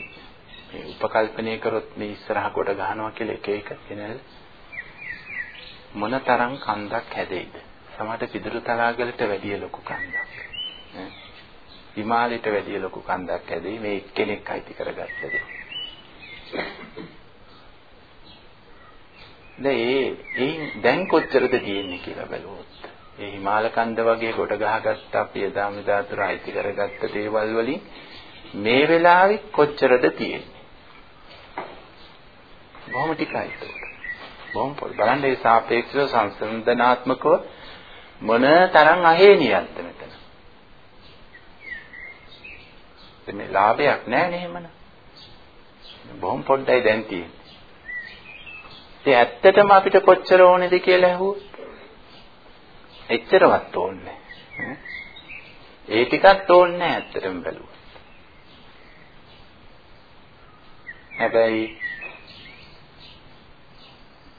Speaker 1: මේ උපකල්පනය කරොත් මේ ඉස්සරහ කොට ගන්නවා කියලා එක එක කෙනෙල් මොනතරම් කන්දක් හැදෙයිද? සමහර පිදුරු තලාගලට වැඩිය ලොකු කන්දක්. හිමාලයට වැඩිය ලොකු කන්දක් ඇදී මේ එක්කෙනෙක් අයිති කරගත්ත දේ. දැන් ඒ දැන් කොච්චරද තියෙන්නේ කියලා බලුවොත් ඒ හිමාල කන්ද වගේ කොට ගහගත්ත අපි එදා මෙදා තුර අයිති කරගත්ත දේවල් වලින් මේ වෙලාවේ කොච්චරද තියෙන්නේ? බොහොම ටිකයි ඒක. බොහොම පොඩි. බලන්න ඒ සාපේක්ෂව සංසන්දනාත්මකව මොන තරම් අහේනියක්ද මෙතන? මේ ලාභයක් නැහැ නේ එහෙමන. බොහොම පොඩ්ඩයි දැන් තියෙන්නේ. ඉතින් ඇත්තටම අපිට කොච්චර ඕනේද කියලා ඇහුවොත් එච්චරවත් ඕනේ නැහැ. ඒ ටිකත් ඕනේ නැහැ ඇත්තටම බැලුවොත්. හැබැයි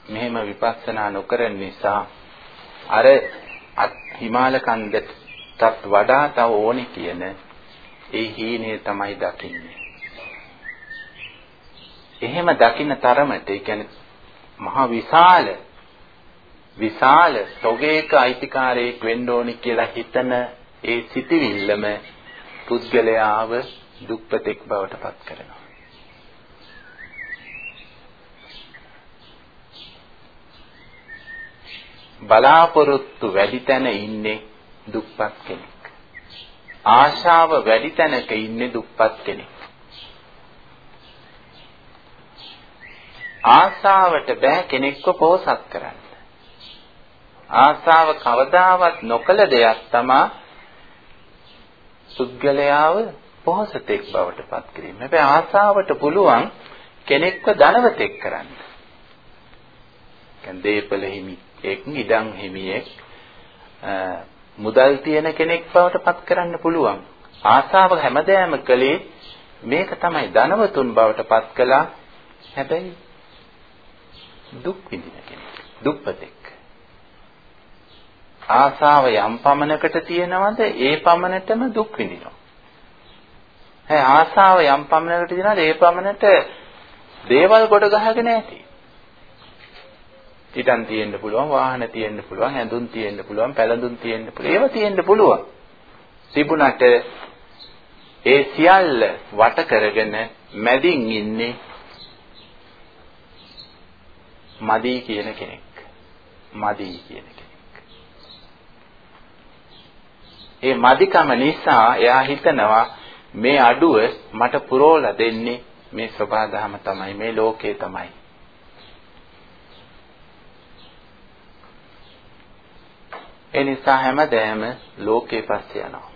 Speaker 1: මෙහෙම විපස්සනා නොකරන නිසා අර හිමාල කන්දටත් වඩා තව ඕනේ කියන ඒ හීනය තමයි දකින්නේ. එහෙම දකින්න තරමට ඒ කියන්නේ මහා විශාල විශාල සොගේක අයිතිකාරයෙක් වෙන්න ඕනි කියලා හිතන ඒ සිටිවිල්ලම පුද්ගලයාව දුක්පතෙක් බවට පත් කරනවා. බලාපොරොත්තු වැඩි තැන ඉන්නේ දුක්පත් කෙනෙක්. ආශාව වැඩි තැනක ඉන්නේ දුක්පත් කෙනෙක්. ආශාවට බෑ කෙනෙක්ව පෝසත් කරන්න. ආශාව කවදාවත් නොකළ දෙයක් තමයි පුද්ගලයාව පොහසතෙක් බවට පත් කිරීම. හැබැයි ආශාවට පුළුවන් කෙනෙක්ව ධනවතෙක් කරන්න. කියන්නේ දීපල හිමියෙක්, ඉඩම් හිමියෙක් මුදල් තියෙන කෙනෙක් බවට පත් කරන්න පුළුවන්. ආශාව හැමදෑම කළේ මේක තමයි ධනවතුන් බවට පත් කළා. හැබැයි දුක් විඳින කෙනෙක්. දුප්පතෙක්. ආසාව යම් පමණකට තියෙනවද ඒ පමණටම දුක් විඳිනවා. හැ ආසාව යම් පමණකට තියෙනවද ඒ පමණට දේවල් කොට ගහගෙන ඇති. ඊටන් තියෙන්න පුළුවන් වාහන තියෙන්න පුළුවන් ඇඳුම් තියෙන්න පුළුවන් පැළඳුම් තියෙන්න පුළුවන් ඒවා තියෙන්න පුළුවන්. තිබුණට ඒ සියල්ල වට කරගෙන මැදින් ඉන්නේ මදී කියන කෙනෙක්. මදී කියන ඒ මදිකම නිසා එයා හිතනවා මේ අඩුව මට පුරෝලා දෙන්නේ මේ සබාධම තමයි මේ ලෝකේ තමයි. ඒ නිසා හැමදෑම ලෝකේ පස්සේ යනවා.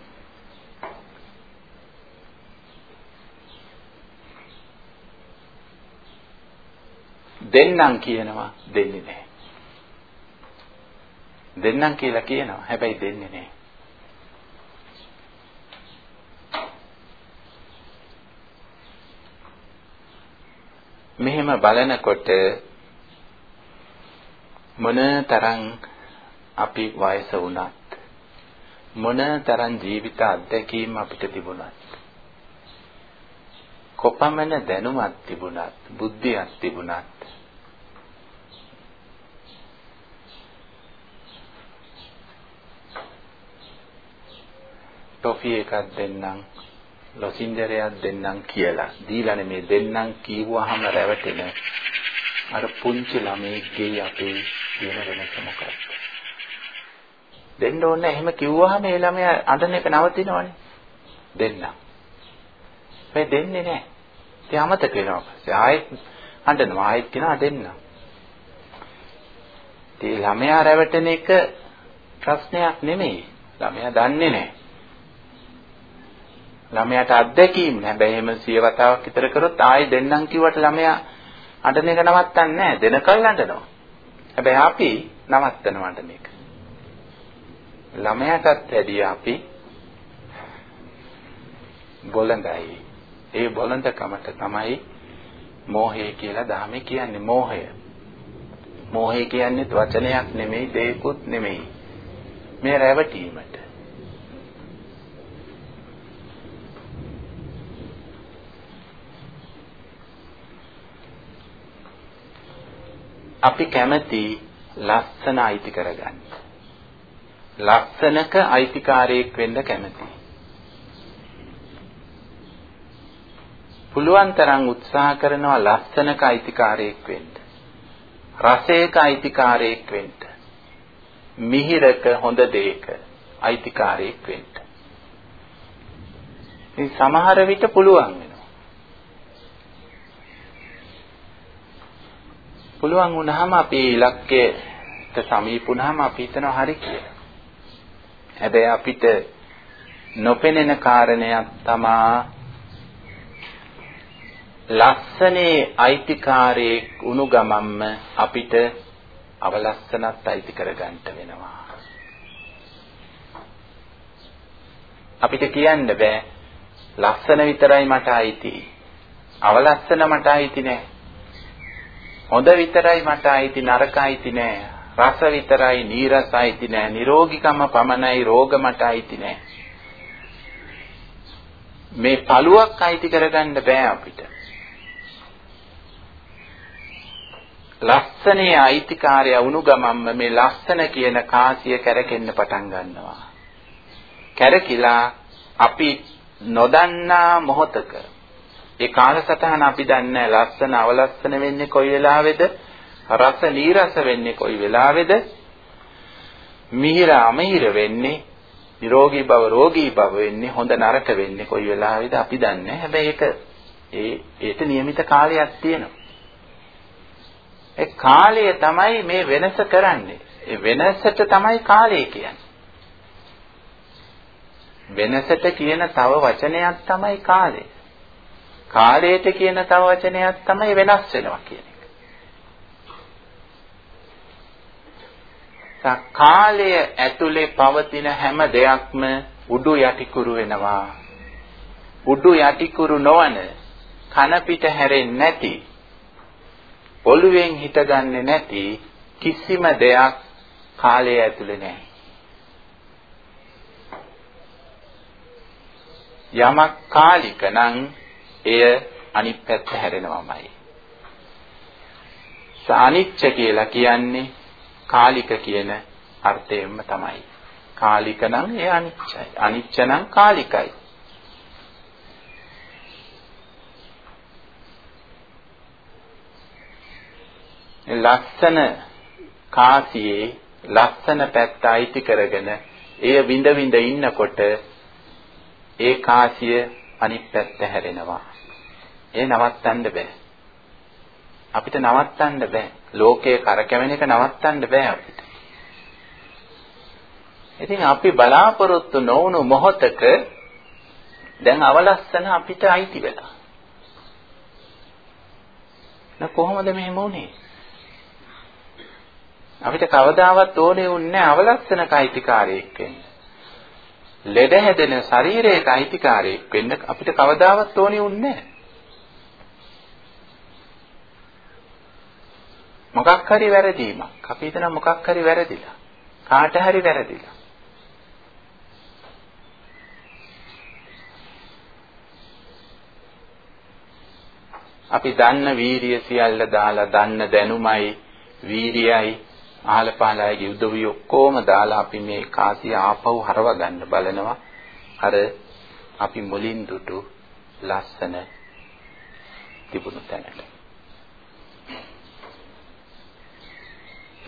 Speaker 1: දෙන්නම් කියනවා දෙන්නේ නැහැ. දෙන්නම් කියලා කියනවා හැබැයි දෙන්නේ නැහැ. මෙහෙම බලනකොට මොන තරම් අපි වයස වුණත් මොන තරම් ජීවිත අත්දැකීම් අපිට තිබුණත් කොපමණ දැනුමක් තිබුණත් බුද්ධියක් තිබුණත් ටොෆි එකක් දෙන්නම් ලොසින්දරයක් දෙන්නම් කියලා දීලා නෙමේ දෙන්නම් කීවුවාම රැවටෙන අර පුංචි ළමයෙක්ගේ අපේ කියන වෙනස මොකක්ද? දෙන්න ඕනේ එහෙම කිව්වහම ඒ ළමයා අඬන එක නවතිනවනේ. දෙන්නම් මේ දෙන්නේ නැහැ. ඉතින් අමතක වෙනවා. පස්සේ ආයෙත් අඬනවා. ආයෙත් කියනවා දෙන්නම් ඉතින් ළමයා රැවටෙන එක ප්‍රශ්නයක් නෙමෙයි. ළමයා දන්නේ නැහැ. ළමයාට අත්දැකීම් හැබැයි එහෙම සිය වතාවක් විතර කරොත් ආයෙ දෙන්නම් කිව්වට ළමයා අඬන එක නවත්තන්නේ නැහැ. දෙනකල් අඬනවා. හැබැයි අපි නවත්තනවා අඬන එක. ළමයාටත් වැඩිය අපි බොළඳයි. ඒ බොළඳකමට තමයි මෝහය කියලා ධාමේ කියන්නේ. මෝහය. මෝහය කියන්නේ වචනයක් නෙමෙයි දෙයක්ුත් නෙමෙයි. මේ රැවටීමට. අපි කැමති ලස්සන අයිති කරගන්න. ලස්සනක අයිතිකාරයෙක් වෙන්න කැමති. පුළුවන් තරම් උත්සාහ කරනවා ලස්සනක අයිතිකාරයෙක් වෙන්න. රසයක අයිතිකාරයෙක් වෙන්න. මිහිරක හොඳ දෙයක අයිතිකාරයෙක් වෙන්න. ඉතින් සමහර විට පුළුවන් පුළුවන් වුණාම අපේ ඉලක්කයට සමීප වුණාම අපි හිතනවා හරි කියලා. හැබැයි අපිට නොපෙනෙන කාරණයක් තමා ලස්සනේ අයිතිකාරයෙක් උණු ගමම්ම අපිට අවලස්සනත් අයිති කරගන්න වෙනවා. අපිට කියන්න බෑ ලස්සන විතරයි මට අයිති. අවලස්සන මට අයිති නෑ. හොඳ විතරයි මට අයිති නරක අයිති නෑ. රස විතරයි නීරස අයිති නෑ. නිරෝගීකම පමණයි රෝග මට අයිති නෑ. මේ පළුවක් අයිති කරගන්න බෑ අපිට. ලස්සනේ අයිතිකාරය වුණු ගමන්ම මේ ලස්සන කියන කාසිය කැරකෙන්න පටන් ගන්නවා. කැරකිලා අපි නොදන්නා මොහතක ඒ කාලසටහන අපි දන්නේ ලස්සන අවලස්සන වෙන්නේ කොයි වෙලාවේද රස නීරස වෙන්නේ කොයි වෙලාවේද මිහිර අමිහිර වෙන්නේ නිරෝගී බව රෝගී බව වෙන්නේ හොඳ නරක වෙන්නේ කොයි වෙලාවේද අපි දන්නේ හැබැයි ඒක ඒ ඒට નિયમિત කාලයක් තියෙනවා ඒ කාලය තමයි මේ වෙනස කරන්නේ ඒ වෙනසට තමයි කාලය කියන්නේ වෙනසට කියන තව වචනයක් තමයි කාලය කාලයට කියන තව වචනයක් තමයි වෙනස් වෙනවා කියන කාලය ඇතුලේ පවතින හැම දෙයක්ම උඩු යටිකුරු වෙනවා. උඩු යටිකුරු නොවන කන පිට හැරෙන්නේ නැති ඔළුවෙන් හිටගන්නේ නැති කිසිම දෙයක් කාලය ඇතුලේ නැහැ. යමක් කාලික නම් එය අනිත් පැත්ත හැරෙනවමයි. සානිච්ච කියලා කියන්නේ කාලික කියන අර්ථයෙන්ම තමයි. කාලික නම් එය අනිච්චයි. අනිච්ච නම් කාලිකයි. ලස්සන කාසියේ ලස්සන පැත්ත අයිති කරගෙන එය විඳ විඳ ඉන්නකොට ඒ කාසිය අනිත් පැත්ත හැරෙනවා. ඒ නවත්තන්න බෑ. අපිට නවත්තන්න බෑ. ලෝකයේ කරකැවෙන එක නවත්තන්න බෑ අපිට. ඉතින් අපි බලාපොරොත්තු නොවුණු මොහොතක දැන් අවලස්සන අපිට අයිති වෙලා. න කොහොමද මෙහෙම වුනේ? අපිට කවදාවත් ඕනේ වුණේ අවලස්සනක අයිතිකාරයෙක් වෙන්න. ලෙඩ හැදෙන ශරීරයක අයිතිකාරයෙක් වෙන්න අපිට කවදාවත් ඕනේ වුණේ නැහැ. මොකක් හරි වැරදීමක්. අපි හිතන මොකක් හරි වැරදිලා. කාට හරි වැරදිලා. අපි දන්න වීරිය සියල්ල දාලා දන්න දැනුමයි වීරියයි ආලපාලයේ උදවිය ඔක්කොම දාලා අපි මේ කාසිය ආපහු හරව ගන්න බලනවා අර අපි මුලින් දුටු ලස්සන තිබුණු තැනට.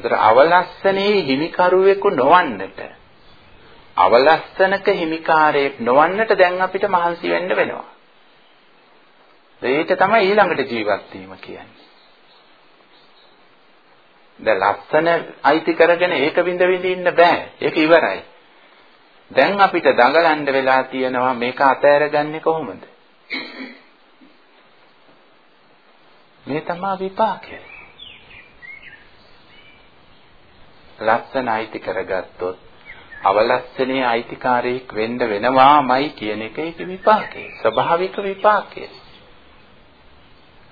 Speaker 1: ඒතර අවලස්සනේ හිමිකරුවෙකු නොවන්නට අවලස්සනක හිමිකාරයෙක් නොවන්නට දැන් අපිට මහන්සි වෙන්න වෙනවා. ඒක තමයි ඊළඟට ජීවත් වීම කියන්නේ. දැන් ලස්සන අයිති කරගෙන ඒක විඳ විඳ ඉන්න බෑ. ඒක ඉවරයි. දැන් අපිට දඟලන්න වෙලා තියෙනවා මේක අතෑරගන්නේ කොහොමද? මේ තමයි විපාකය. ලස්සන අයිති කරගත්තොත් අවලස්සනේ අයිතිකාරයෙක් වෙන්න වෙනවාමයි කියන එක ඒක විපාකේ. ස්වභාවික විපාකය.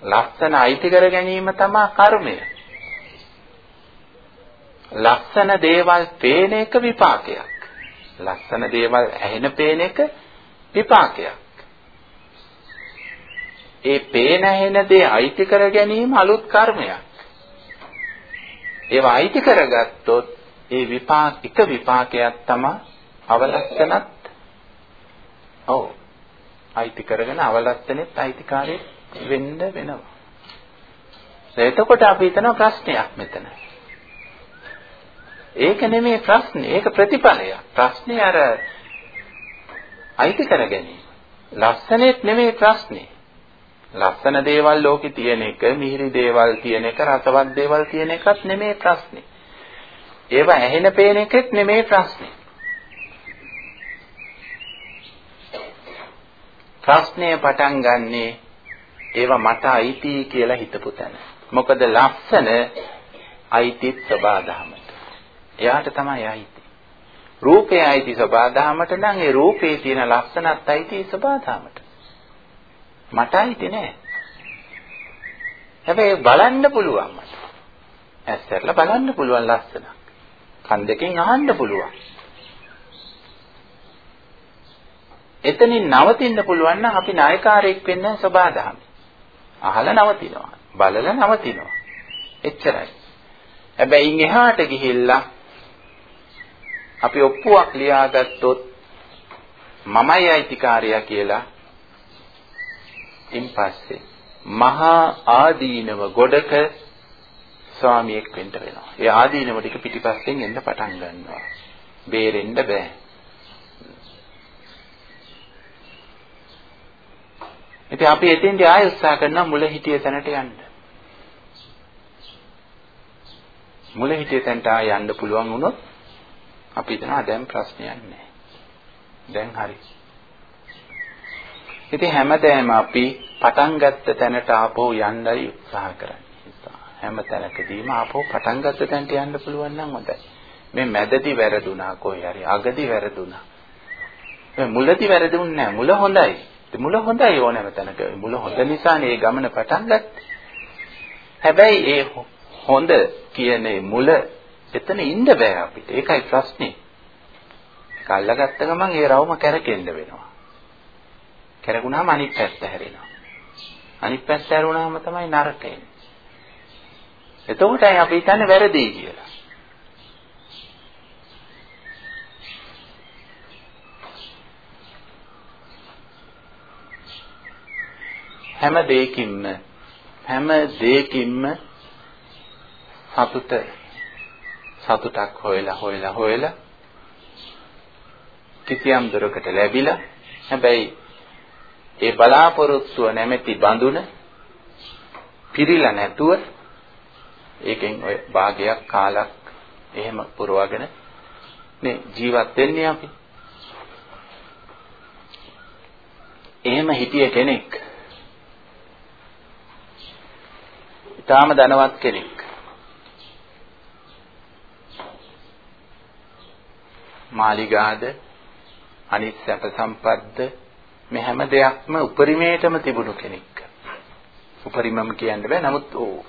Speaker 1: ලස්සන අයිති කර ගැනීම තමයි කර්මය. ලස්සන දේවල් පේන එක විපාකයක්. ලස්සන දේවල් ඇහෙන පේන එක විපාකයක්. ඒ පේන ඇහෙන දේ අයිති කර ගැනීම අලුත් කර්මයක්. ඒවා අයිති කරගත්තොත් ඒ විපාක එක විපාකයක් තමයි අවලස්සනත් ඔව් අයිති කරගෙන අවලස්සනෙත් අයිතිකාරයෙක් වෙන්න වෙනවා. එතකොට අපි හිතන ප්‍රශ්නයක් මෙතන. ඒක නෙමෙයි ප්‍රශ්නේ. ඒක ප්‍රතිඵලයක්. ප්‍රශ්නේ අර අයිති කර ගැනීම. ලස්සනෙත් නෙමෙයි ප්‍රශ්නේ. ලස්සන දේවල් ලෝකේ තියෙන එක, මිහිරි දේවල් තියෙන එක, රසවත් දේවල් තියෙන එකත් නෙමෙයි ප්‍රශ්නේ. ඒවා ඇහෙන පේන එකෙත් නෙමෙයි ප්‍රශ්නේ. ප්‍රශ්නය පටන් ගන්නේ ඒවා මට අයිති කියලා හිතපු තැන. මොකද ලස්සන අයිතිත් සබාධම. එයාට තමයි අයිති. රූපේ අයිති සබාධාමට නම් ඒ රූපේ තියෙන ලක්ෂණත් අයිති සබාධාමට. මට අයිති නෑ. හැබැයි බලන්න පුළුවන් මට. ඇස්සරලා බලන්න පුළුවන් ලස්සනක්. කන් දෙකෙන් අහන්න පුළුවන්. එතනින් නවතින්න පුළුවන් නම් අපි නායකාරයෙක් වෙන්න සබාදහම. අහලා නවතිනවා. බලලා නවතිනවා. එච්චරයි. හැබැයි ඉන් එහාට ගිහිල්ලා අපි ඔප්පුවක් ලියාගත්තොත් මමයි අයිතිකාරයා කියලා ඉන් පස්සේ මහා ආදීනව ගොඩක ස්වාමියෙක් වෙන්න වෙනවා. ඒ ආදීනව ටික පිටිපස්සෙන් එන්න පටන් ගන්නවා. බේරෙන්න බෑ. ඉතින් අපි එතෙන්දී ආයෙ උත්සාහ කරනවා මුල හිටිය තැනට යන්න. මුල හිටිය තැනට ආයෙ යන්න පුළුවන් වුණොත් අපි හිතනවා දැන් ප්‍රශ්නයක් නැහැ. දැන් හරි. ඉතින් හැමදේම අපි පටන් ගත්ත තැනට ආපහු යන්නයි උත්සාහ කරන්නේ. හැම තැනකදීම ආපහු පටන් ගත්ත තැනට යන්න පුළුවන් නම් හොඳයි. මේ මැදදී වැරදුනා කොහේ හරි අගදී වැරදුනා. මේ මුලදී වැරදුන්නේ නැහැ. මුල හොඳයි. මුල හොඳයි ඕනෑම තැනක. මුල හොඳ නිසානේ මේ ගමන පටන් ගත්තේ. හැබැයි ඒ හොඳ කියන මුල එතන ඉන්න බෑ අපිට. ඒකයි ප්‍රශ්නේ. ඒක අල්ලගත්ත ගමන් ඒ රවුම කැරකෙන්න වෙනවා. කැරකුණාම අනිත් පැත්ත හැරෙනවා. අනිත් පැත්ත හැරුණාම තමයි නරක එන්නේ. එතකොටයි අපි හිතන්නේ වැරදි කියලා. හැම දෙයකින්ම හැම දෙයකින්ම සතුට සතුටක් හොයලා හොයලා හොයලා කිසියම් දොරකට ලැබිලා හැබැයි ඒ බලාපොරොත්තුව නැමැති බඳුන පිරීලා නැතුව ඒකෙන් ඔය භාගයක් කාලක් එහෙම පුරවගෙන මේ ජීවත් වෙන්නේ අපි. එහෙම හිටිය කෙනෙක් ඊටාම ධනවත් කෙනෙක්. මාලිගාද අනිත් සැප සම්පත්ද මේ හැම දෙයක්ම උපරිමයටම තිබුණු කෙනෙක්. උපරිමම කියන්න බෑ. නමුත් ඕ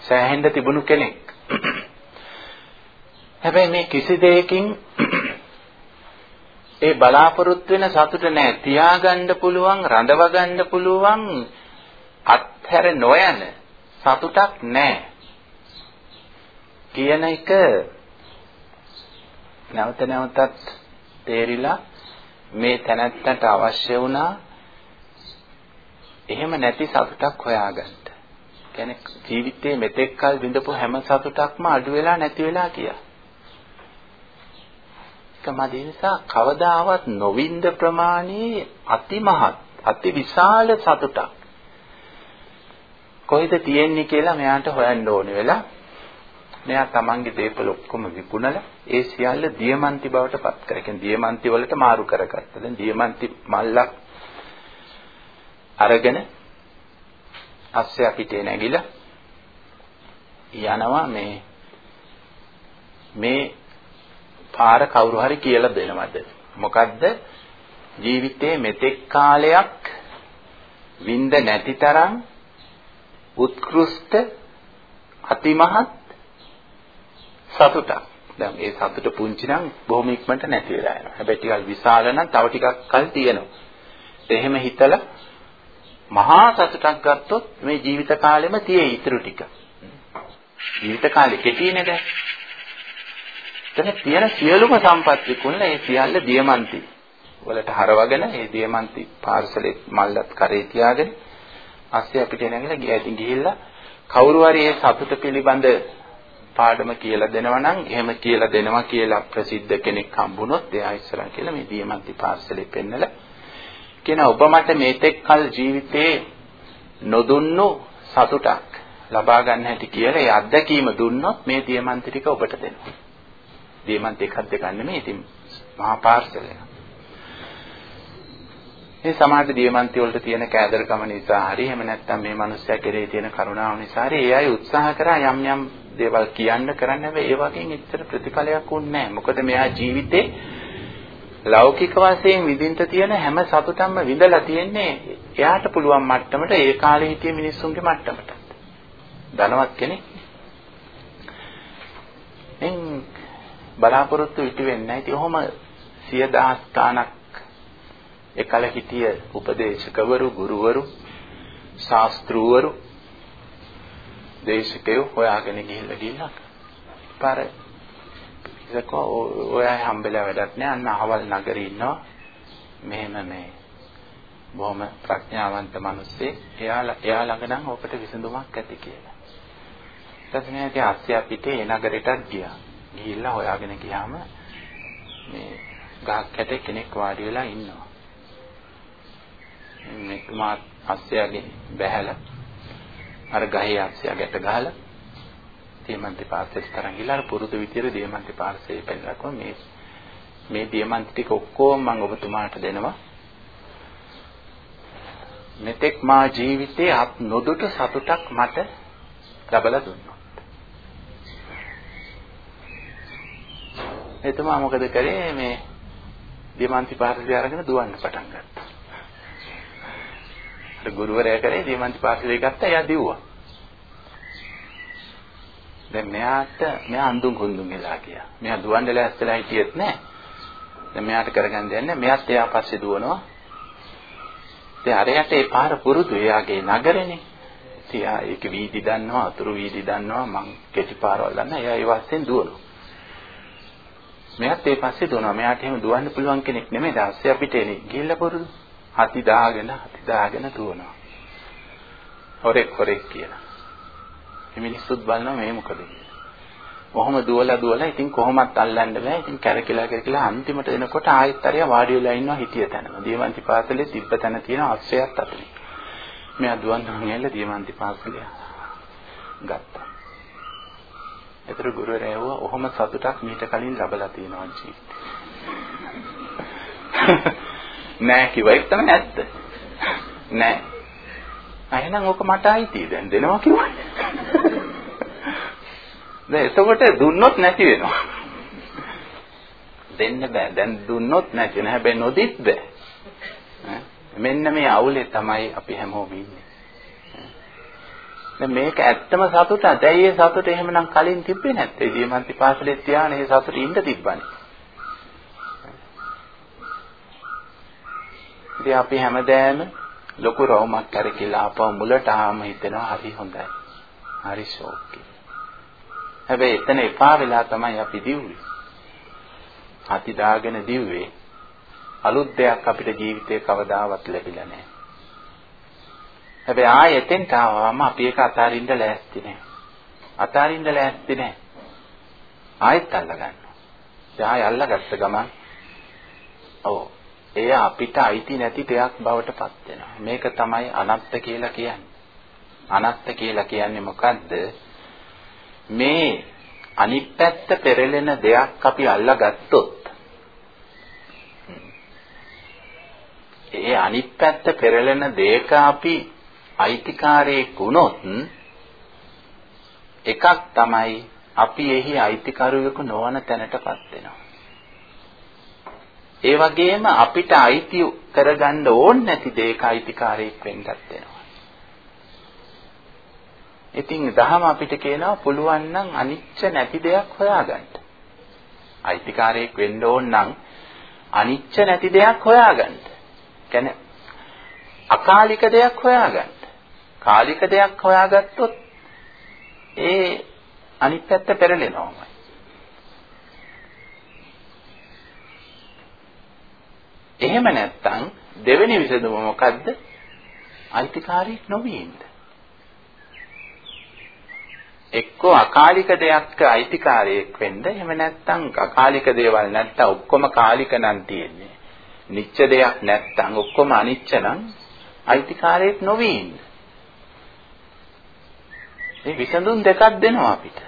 Speaker 1: සෑහෙන්න තිබුණු කෙනෙක්. හැබැයි මේ කිසි දෙයකින් ඒ බලාපොරොත්තු වෙන සතුට නැහැ. තියාගන්න පුළුවන්, රඳව ගන්න පුළුවන් අත්හැර නොයන සතුටක් නැහැ කියන එක නැවත නැවතත් තේරිලා මේ තැනැත්තට අවශ්‍ය වුණා එහෙම නැති සතුටක් හොයාගන්න. කියන්නේ ජීවිතේ මෙතෙක් කල විඳපු හැම සතුටක්ම අඩු වෙලා නැති වෙලා කියා. කමදී නිසා කවදාවත් නොවින්ද ප්‍රමාණයේ අතිමහත් අති විශාල සතුටක් කොහෙද තියෙන්නේ කියලා මෙයාට හොයන්න ඕනේ වෙලා මෙයා තමන්ගේ දේපල ඔක්කොම විකුණලා ඒ සියල්ල දියමන්ති බවට පත් කර. කියන්නේ දියමන්ති වලට මාරු කරගත්තා. දැන් දියමන්ති මල්ලක් අරගෙන අස්සය පිටේ නැගිලා යනවා මේ මේ පාර කවුරු හරි කියලා දෙනවද? මොකද්ද? ජීවිතේ මෙතෙක් කාලයක් විඳ නැති තරම් උත්කෘෂ්ඨ අතිමහත් සතුටක්. දැන් ඒ සතුට පුංචි නම් බොහොම ඉක්මනට නැති වෙලා යනවා. හැබැයි ටිකක් විශාල නම් තව ටිකක් කල් තියෙනවා. එහෙම හිතලා මහා සතුටක් ගත්තොත් මේ ජීවිත කාලෙම තියෙයි ඊටු ටික. ජීවිත කාලේ කෙටි නේද? එතන තියෙන සියලුම සම්පත් විකුණලා ඒ සියල්ල දියමන්ති වලට හරවගෙන ඒ දියමන්ති පාර්සලෙත් මල්ලත් කරේ තියාගෙන අස්සේ අපිට නැගලා ගියටින් ගිහිල්ලා කවුරු හරි ඒ සතුට පිළිබඳ පාඩම කියලා දෙනවා නම් එහෙම කියලා දෙනවා කියලා ප්‍රසිද්ධ කෙනෙක් හම්බුනොත් එයා ඉස්සරහ කියලා මේ දියමන්ති පාර්සලේ පෙන්නලා කියන ඔබ මට මේතෙක් කල ජීවිතේ නොදුන්නු සතුටක් ලබා ගන්න හැටි කියලා ඒ අත්දැකීම දුන්නොත් මේ දියමන්ති ටික ඔබට දෙනවා. දියමන්ති එකක් දෙකක් නෙමෙයි ඉතින් මහා පාර්සලයක්. මේ සමාජ දියමන්ති වලට තියෙන කෑදරකම නිසා හරි එහෙම නැත්නම් මේ මිනිස්සයා කෙරේ තියෙන කරුණාව නිසා හරි ඒ අය උත්සාහ කරා යම් යම් දේවල් කියන්න කරන්න හැබැයි ඒ වගේන් එච්චර ප්‍රතිඵලයක් වුණේ නැහැ. මොකද මෙයා ජීවිතේ ලෞකික වශයෙන් විඳින්න තියෙන හැම සතුටක්ම විඳලා තියෙන්නේ එයාට පුළුවන් මට්ටමට ඒ කාලේ හිටිය මිනිස්සුන්ගේ මට්ටමට. ධනවත් කෙනෙක්. එන් බලාපොරොත්තු ඉටු වෙන්නේ නැහැ. ඉතින් ඔහොම සිය දහස් ගාණක් එකල හිටිය උපදේශකවරු ගුරුවරු ශාස්ත්‍රූවරු දේශකයෝ හොයාගෙන ගිහිල්ලා ගිහිල්ලා පාර ඉතකෝ ඔයා හම්බෙලා වැඩක් නෑ අන්න අහවල් නගරේ ඉන්නවා මෙහෙම මේ බොහොම ප්‍රඥාවන්ත මිනිස්සෙක් එයාලා එයා ළඟ නම් ඔකට විසඳුමක් ඇති කියලා. ඊට පස්සේ ඉතින් ආසියා පිටේ ඒ නගරෙටත් ගියා. ගිහිල්ලා හොයාගෙන ගියාම මේ ගහක් යට කෙනෙක් වාඩි වෙලා ඉන්නවා. මේ මා ආසියාගේ බැහැලා අර ගහේ ආසියා ගැට ගහලා දියමන්ති පාර්සෙට තරන් ගිහලා අර පුරුදු විදියට දියමන්ති පාර්සෙයි පෙන්නලා මේ මේ දියමන්ති ටික ඔක්කොම මම ඔබතුමාට දෙනවා මෙතෙක් මා ජීවිතේ අත් නොදුට සතුටක් මට ලැබලා දුන්නා. එතුමා මොකද කරේ මේ දියමන්ති පාර්සලය අරගෙන දුවන්න පටන් ගත්තා. අර ගුරුවරයා කරේ දියමන්ති පාර්සලය ගත්තා එයා දිව්වා. දැන් මෙයාට මෙයා අඳුන් කුඳුන් වෙලා ගියා. මෙයා දුවන්න ලෑස්තිලා හිටියෙත් නෑ. දැන් මෙයාට කරගන්න දෙයක් නෑ. මෙයාත් එයා පස්සේ දුවනවා. ඉතින් අරයට ඒ පාර පුරුදු එයාගේ නගරනේ. ඉතින් එයා ඒක වීදි දන්නවා, අතුරු වීදි දන්නවා, මං කෙටි පාරවල් දන්නවා. එයා ඒ වස්සෙන් දුවනවා. මෙයාත් ඒ පස්සේ දුවනවා. මෙයාට එහෙම දුවන්න පුළුවන් කෙනෙක් නෙමෙයි. දැස්සේ අපිට එනේ ගිහිල්ලා පුරුදු. හති දාගෙන, හති දාගෙන දුවනවා. හොරෙක් හොරෙක් කියලා. මේ මිනිස්සුත් බලනවා මේ මොකද කියලා. කොහොම දුවලා දුවලා ඉතින් කොහොමත් අල්ලන්න බෑ. ඉතින් කැරකිලා කැරකිලා අන්තිමට එනකොට ආයෙත් අරිය වාඩි වෙලා ඉන්නවා හිටිය තැනම. දියමන්ති පාසලේ තිබ්බ තැන තියෙන අස්සයත් අතනේ. මෙයා දුවන්න ගිහලා දියමන්ති පාසලේ ගත්තා. ඒතර ගුරුවරයා ඇහුවා ඔහොම සතුටක් මීට කලින් ලැබලා තියෙනවා ජීවිතේ. නෑ කිව්වා ඒක තමයි ඇත්ත. නෑ. එහෙනම් ඕක මට අයිති දැන් දෙනවා කිව්වා. දැන් එතකොට දුන්නොත් නැති වෙනවා. දෙන්න බෑ. දැන් දුන්නොත් නැති වෙන හැබැයි නොදිත් බෑ. මෙන්න මේ අවුලේ තමයි අපි හැමෝම ඉන්නේ. දැන් මේක ඇත්තම සතුටක්. දැන් ඒ සතුට එහෙමනම් කලින් තිබ්බේ නැත්තේ. දියමන්ති පාසලේ තියාන ඒ සතුට ඉන්න තිබ්බනේ. ඉතින් අපි හැමදාම ලොකු රවුමක් කරකිලා අපව මුලට ආම හිතෙනවා හරි හොඳයි. හරි ෂෝක් හැබැයි එතන එපා වෙලා තමයි අපි දිව්වේ. අති දාගෙන දිව්වේ. අලුත් දෙයක් අපිට ජීවිතේ කවදාවත් ලැබිලා නැහැ. හැබැයි ආයෙ එතෙන්ට ආවම අපි ඒක අතාරින්න ලෑස්ති නැහැ. අතාරින්න ලෑස්ති නැහැ. ආයෙත් අල්ලගන්නවා. දැන් ආයෙ අල්ලගත්ත ගමන් ඔව් එය අපිට අයිති නැති දෙයක් බවට පත් වෙනවා. මේක තමයි අනත්ත කියලා කියන්නේ. අනත්ත කියලා කියන්නේ මොකද්ද? මේ අනිත් පැත්ත පෙරලෙන දෙයක් අපි අල්ලගත්තොත් ඒ අනිත් පැත්ත පෙරලෙන දෙයක අපි අයිතිකාරයෙක් වුණොත් එකක් තමයි අපි එහි අයිතිකරුවෙකු නොවන තැනටපත් වෙනවා. ඒ වගේම අපිට අයිති කරගන්න ඕනේ නැති දෙයක අයිතිකාරයෙක් වෙන්නත් වෙනවා. ඉතින් දහම අපිට කියනවා පුළුවන් නම් අනිච්ච නැති දෙයක් හොයාගන්න. අයිතිකාරයෙක් වෙන්න ඕන නම් අනිච්ච නැති දෙයක් හොයාගන්න. කියන්නේ අකාලික දෙයක් හොයාගන්න. කාලික දෙයක් හොයාගත්තොත් ඒ අනිත් පැත්ත පෙරලෙනවාමයි. එහෙම නැත්නම් දෙවෙනි විසඳුම මොකද්ද? අයිතිකාරයෙක් නොවී ඉන්න. එක්කෝ අකාලික දෙයක් අයිතිකාරයෙක් වෙන්න එහෙම නැත්නම් අකාලික දේවල් නැත්නම් ඔක්කොම කාලික නම් තියෙන්නේ. නිච්ච දෙයක් නැත්නම් ඔක්කොම අනිච්ච නම් අයිතිකාරයෙක් නොවී ඉන්න. මේ විසඳුම් දෙකක් දෙනවා අපිට.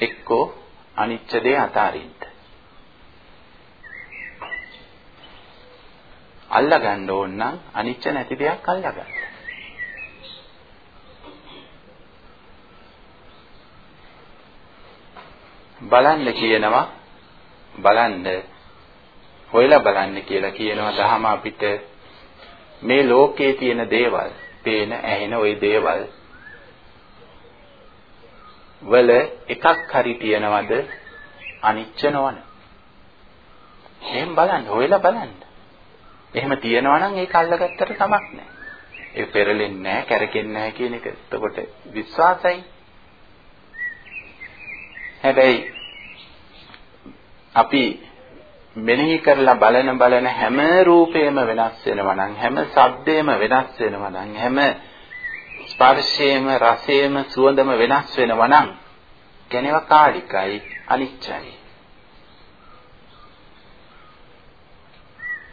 Speaker 1: එක්කෝ අනිච්ච දේ අතාරින්න. අල්ලගන්න ඕන නම් අනිච්ච නැති දෙයක් අල්ලගන්න. බලන්න කියනවා බලන්න හොයලා බලන්න කියලා කියනවා දහම අපිට මේ ලෝකයේ තියෙන දේවල් පේන ඇහෙන ওই දේවල් වල එකක් හරි තියනවද අනිච්ච නොවන එහෙම බලන්න, හොයලා බලන්න. එහෙම තියෙනවා නම් ඒක අල්ලගත්තට කමක් නැහැ. ඒ පෙරලෙන්නේ නැහැ, කැරකෙන්නේ නැහැ කියන එක එතකොට විශ්වාසයි. හැබැයි අපි මෙනෙහි කරලා බලන බලන හැම රූපේම වෙනස් වෙනවා නම් හැම ශබ්දේම වෙනස් වෙනවා නම් හැම ස්පර්ශයේම රසයේම සුවඳම වෙනස් වෙනවා නම් කෙනෙක් කාලිකයි අනිච්චයි.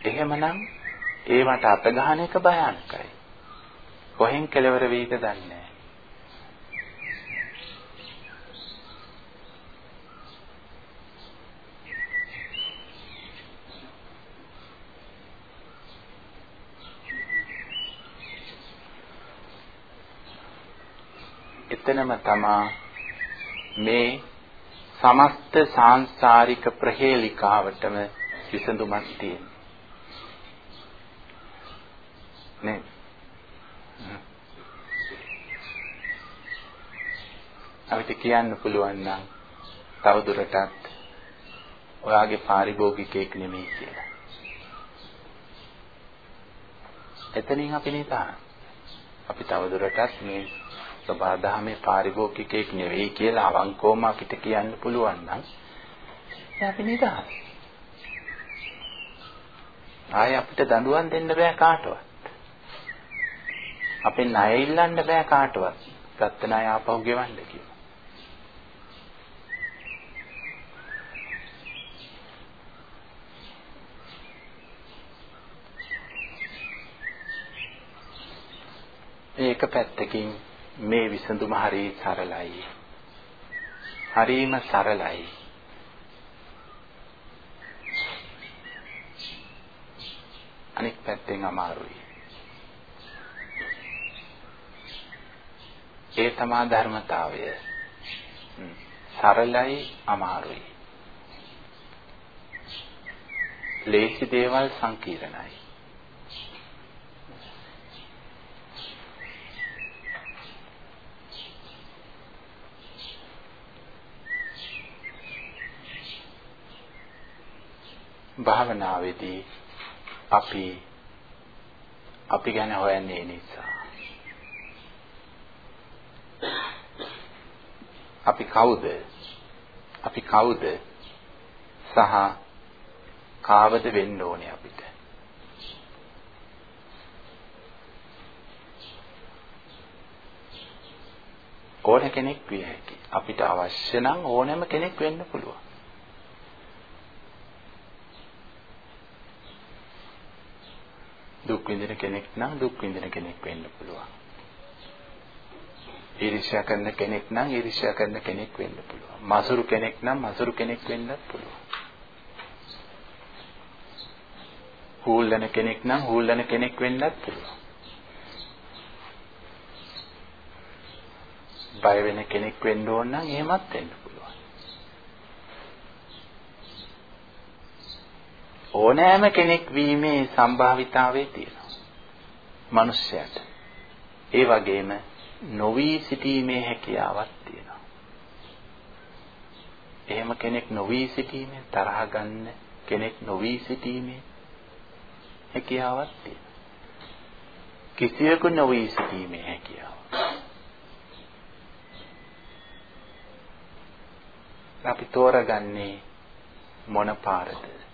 Speaker 1: එහෙමනම් ඒවට අත ගන්න එක භයානකයි. කොහෙන් කෙලවර වෙයිද දන්නේ එතනම තමා මේ සමස්ත සාංශාරික ප්‍රහේලිකාවටම විසඳුමක් තියෙන්නේ. නේ? අපිට කියන්න පුළුවන් නම් තවදුරටත් ඔයාගේ පාරිභෝගිකයෙක් නෙමෙයි කියලා. එතනින් අපි නිතා. අපි තවදුරටත් මේ සබාධාමේ පාරිභෝගිකයෙක් නෙවෙයි කියලා අවංකවම අපිට කියන්න පුළුවන් නම් අපි නිදහස්. ආය අපිට දඬුවම් දෙන්න බෑ කාටවත්. අපෙන් ණය ඉල්ලන්න බෑ කාටවත්. ගත්ත ණය ආපහු ගෙවන්න කියලා. ඒක පැත්තකින් මේ විසඳුම හරි සරලයි. හරීම සරලයි. අනික් පැත්තෙන් අමාරුයි. ඒ තමා ධර්මතාවය. සරලයි අමාරුයි. ලේසි දේවල් සංකීර්ණයි. භාවනාවේදී අපි අපි ගැන හොයන්නේ නිසා. අපි කවුද? අපි කවුද සහ කාවද වෙන්න ඕනේ අපිට? ඕන කෙනෙක් විය හැකි. අපිට අවශ්‍ය නම් ඕනෑම කෙනෙක් වෙන්න පුළුවන්. දුක් විඳින කෙනෙක් නම් දුක් විඳින කෙනෙක් වෙන්න පුළුවන්. ඊර්ෂ්‍යා කරන කෙනෙක් නම් ඊර්ෂ්‍යා කරන කෙනෙක් වෙන්න පුළුවන්. මසුරු කෙනෙක් නම් මසුරු කෙනෙක් වෙන්නත් පුළුවන්. හූල්ලන කෙනෙක් නම් හූල්ලන කෙනෙක් වෙන්නත් පුළුවන්. බය වෙන කෙනෙක් වෙන්න ඕන නම් එහෙමත් වෙන්න ඕනෑම කෙනෙක් වීමේ සම්භාවිතාවය තියෙනවා. මිනිස්යාට. ඒ වගේම නොවි සිටීමේ හැකියාවක් තියෙනවා. එහෙම කෙනෙක් නොවි සිටීමේ තරහ ගන්න කෙනෙක් නොවි සිටීමේ හැකියාවක් තියෙනවා. කිසියෙකු නොවි සිටීමේ හැකියාව. අපි තෝරගන්නේ මොන පාරද?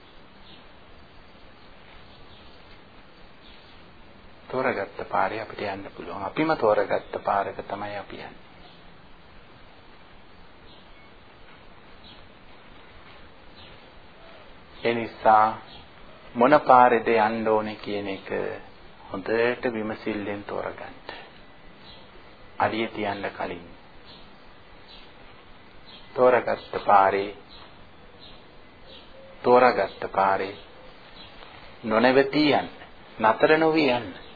Speaker 1: තෝරගත්ත පාරේ අපිට යන්න පුළුවන්. අපිම තෝරගත්ත පාරක තමයි අපි යන්නේ. ඒ නිසා මොන පාරේද යන්න ඕනේ කියන එක හොඳට විමසිල්ලෙන් තෝරගන්න. අඩිය තියන්න කලින් තෝරගත්ත පාරේ තෝරගත්ත පාරේ නොනවතී යන්න නතර නොවි යන්න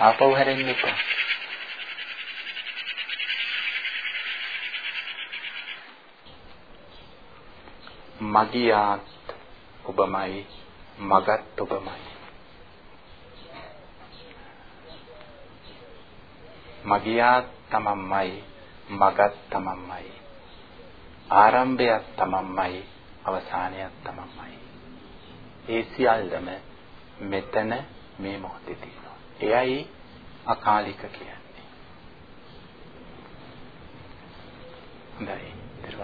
Speaker 1: ආපහු හැරෙන්න එපා. මගියාත් ඔබමයි මගත් ඔබමයි. මගියාත් තමම්මයි මගත් තමම්මයි. ආරම්භයත් තමම්මයි අවසානයත් තමම්මයි. ඒ සියල්ලම මෙතන මේ මොහොතේ තියෙනවා. එයයි අකාලික කියන්නේ. හොඳයි. ඊට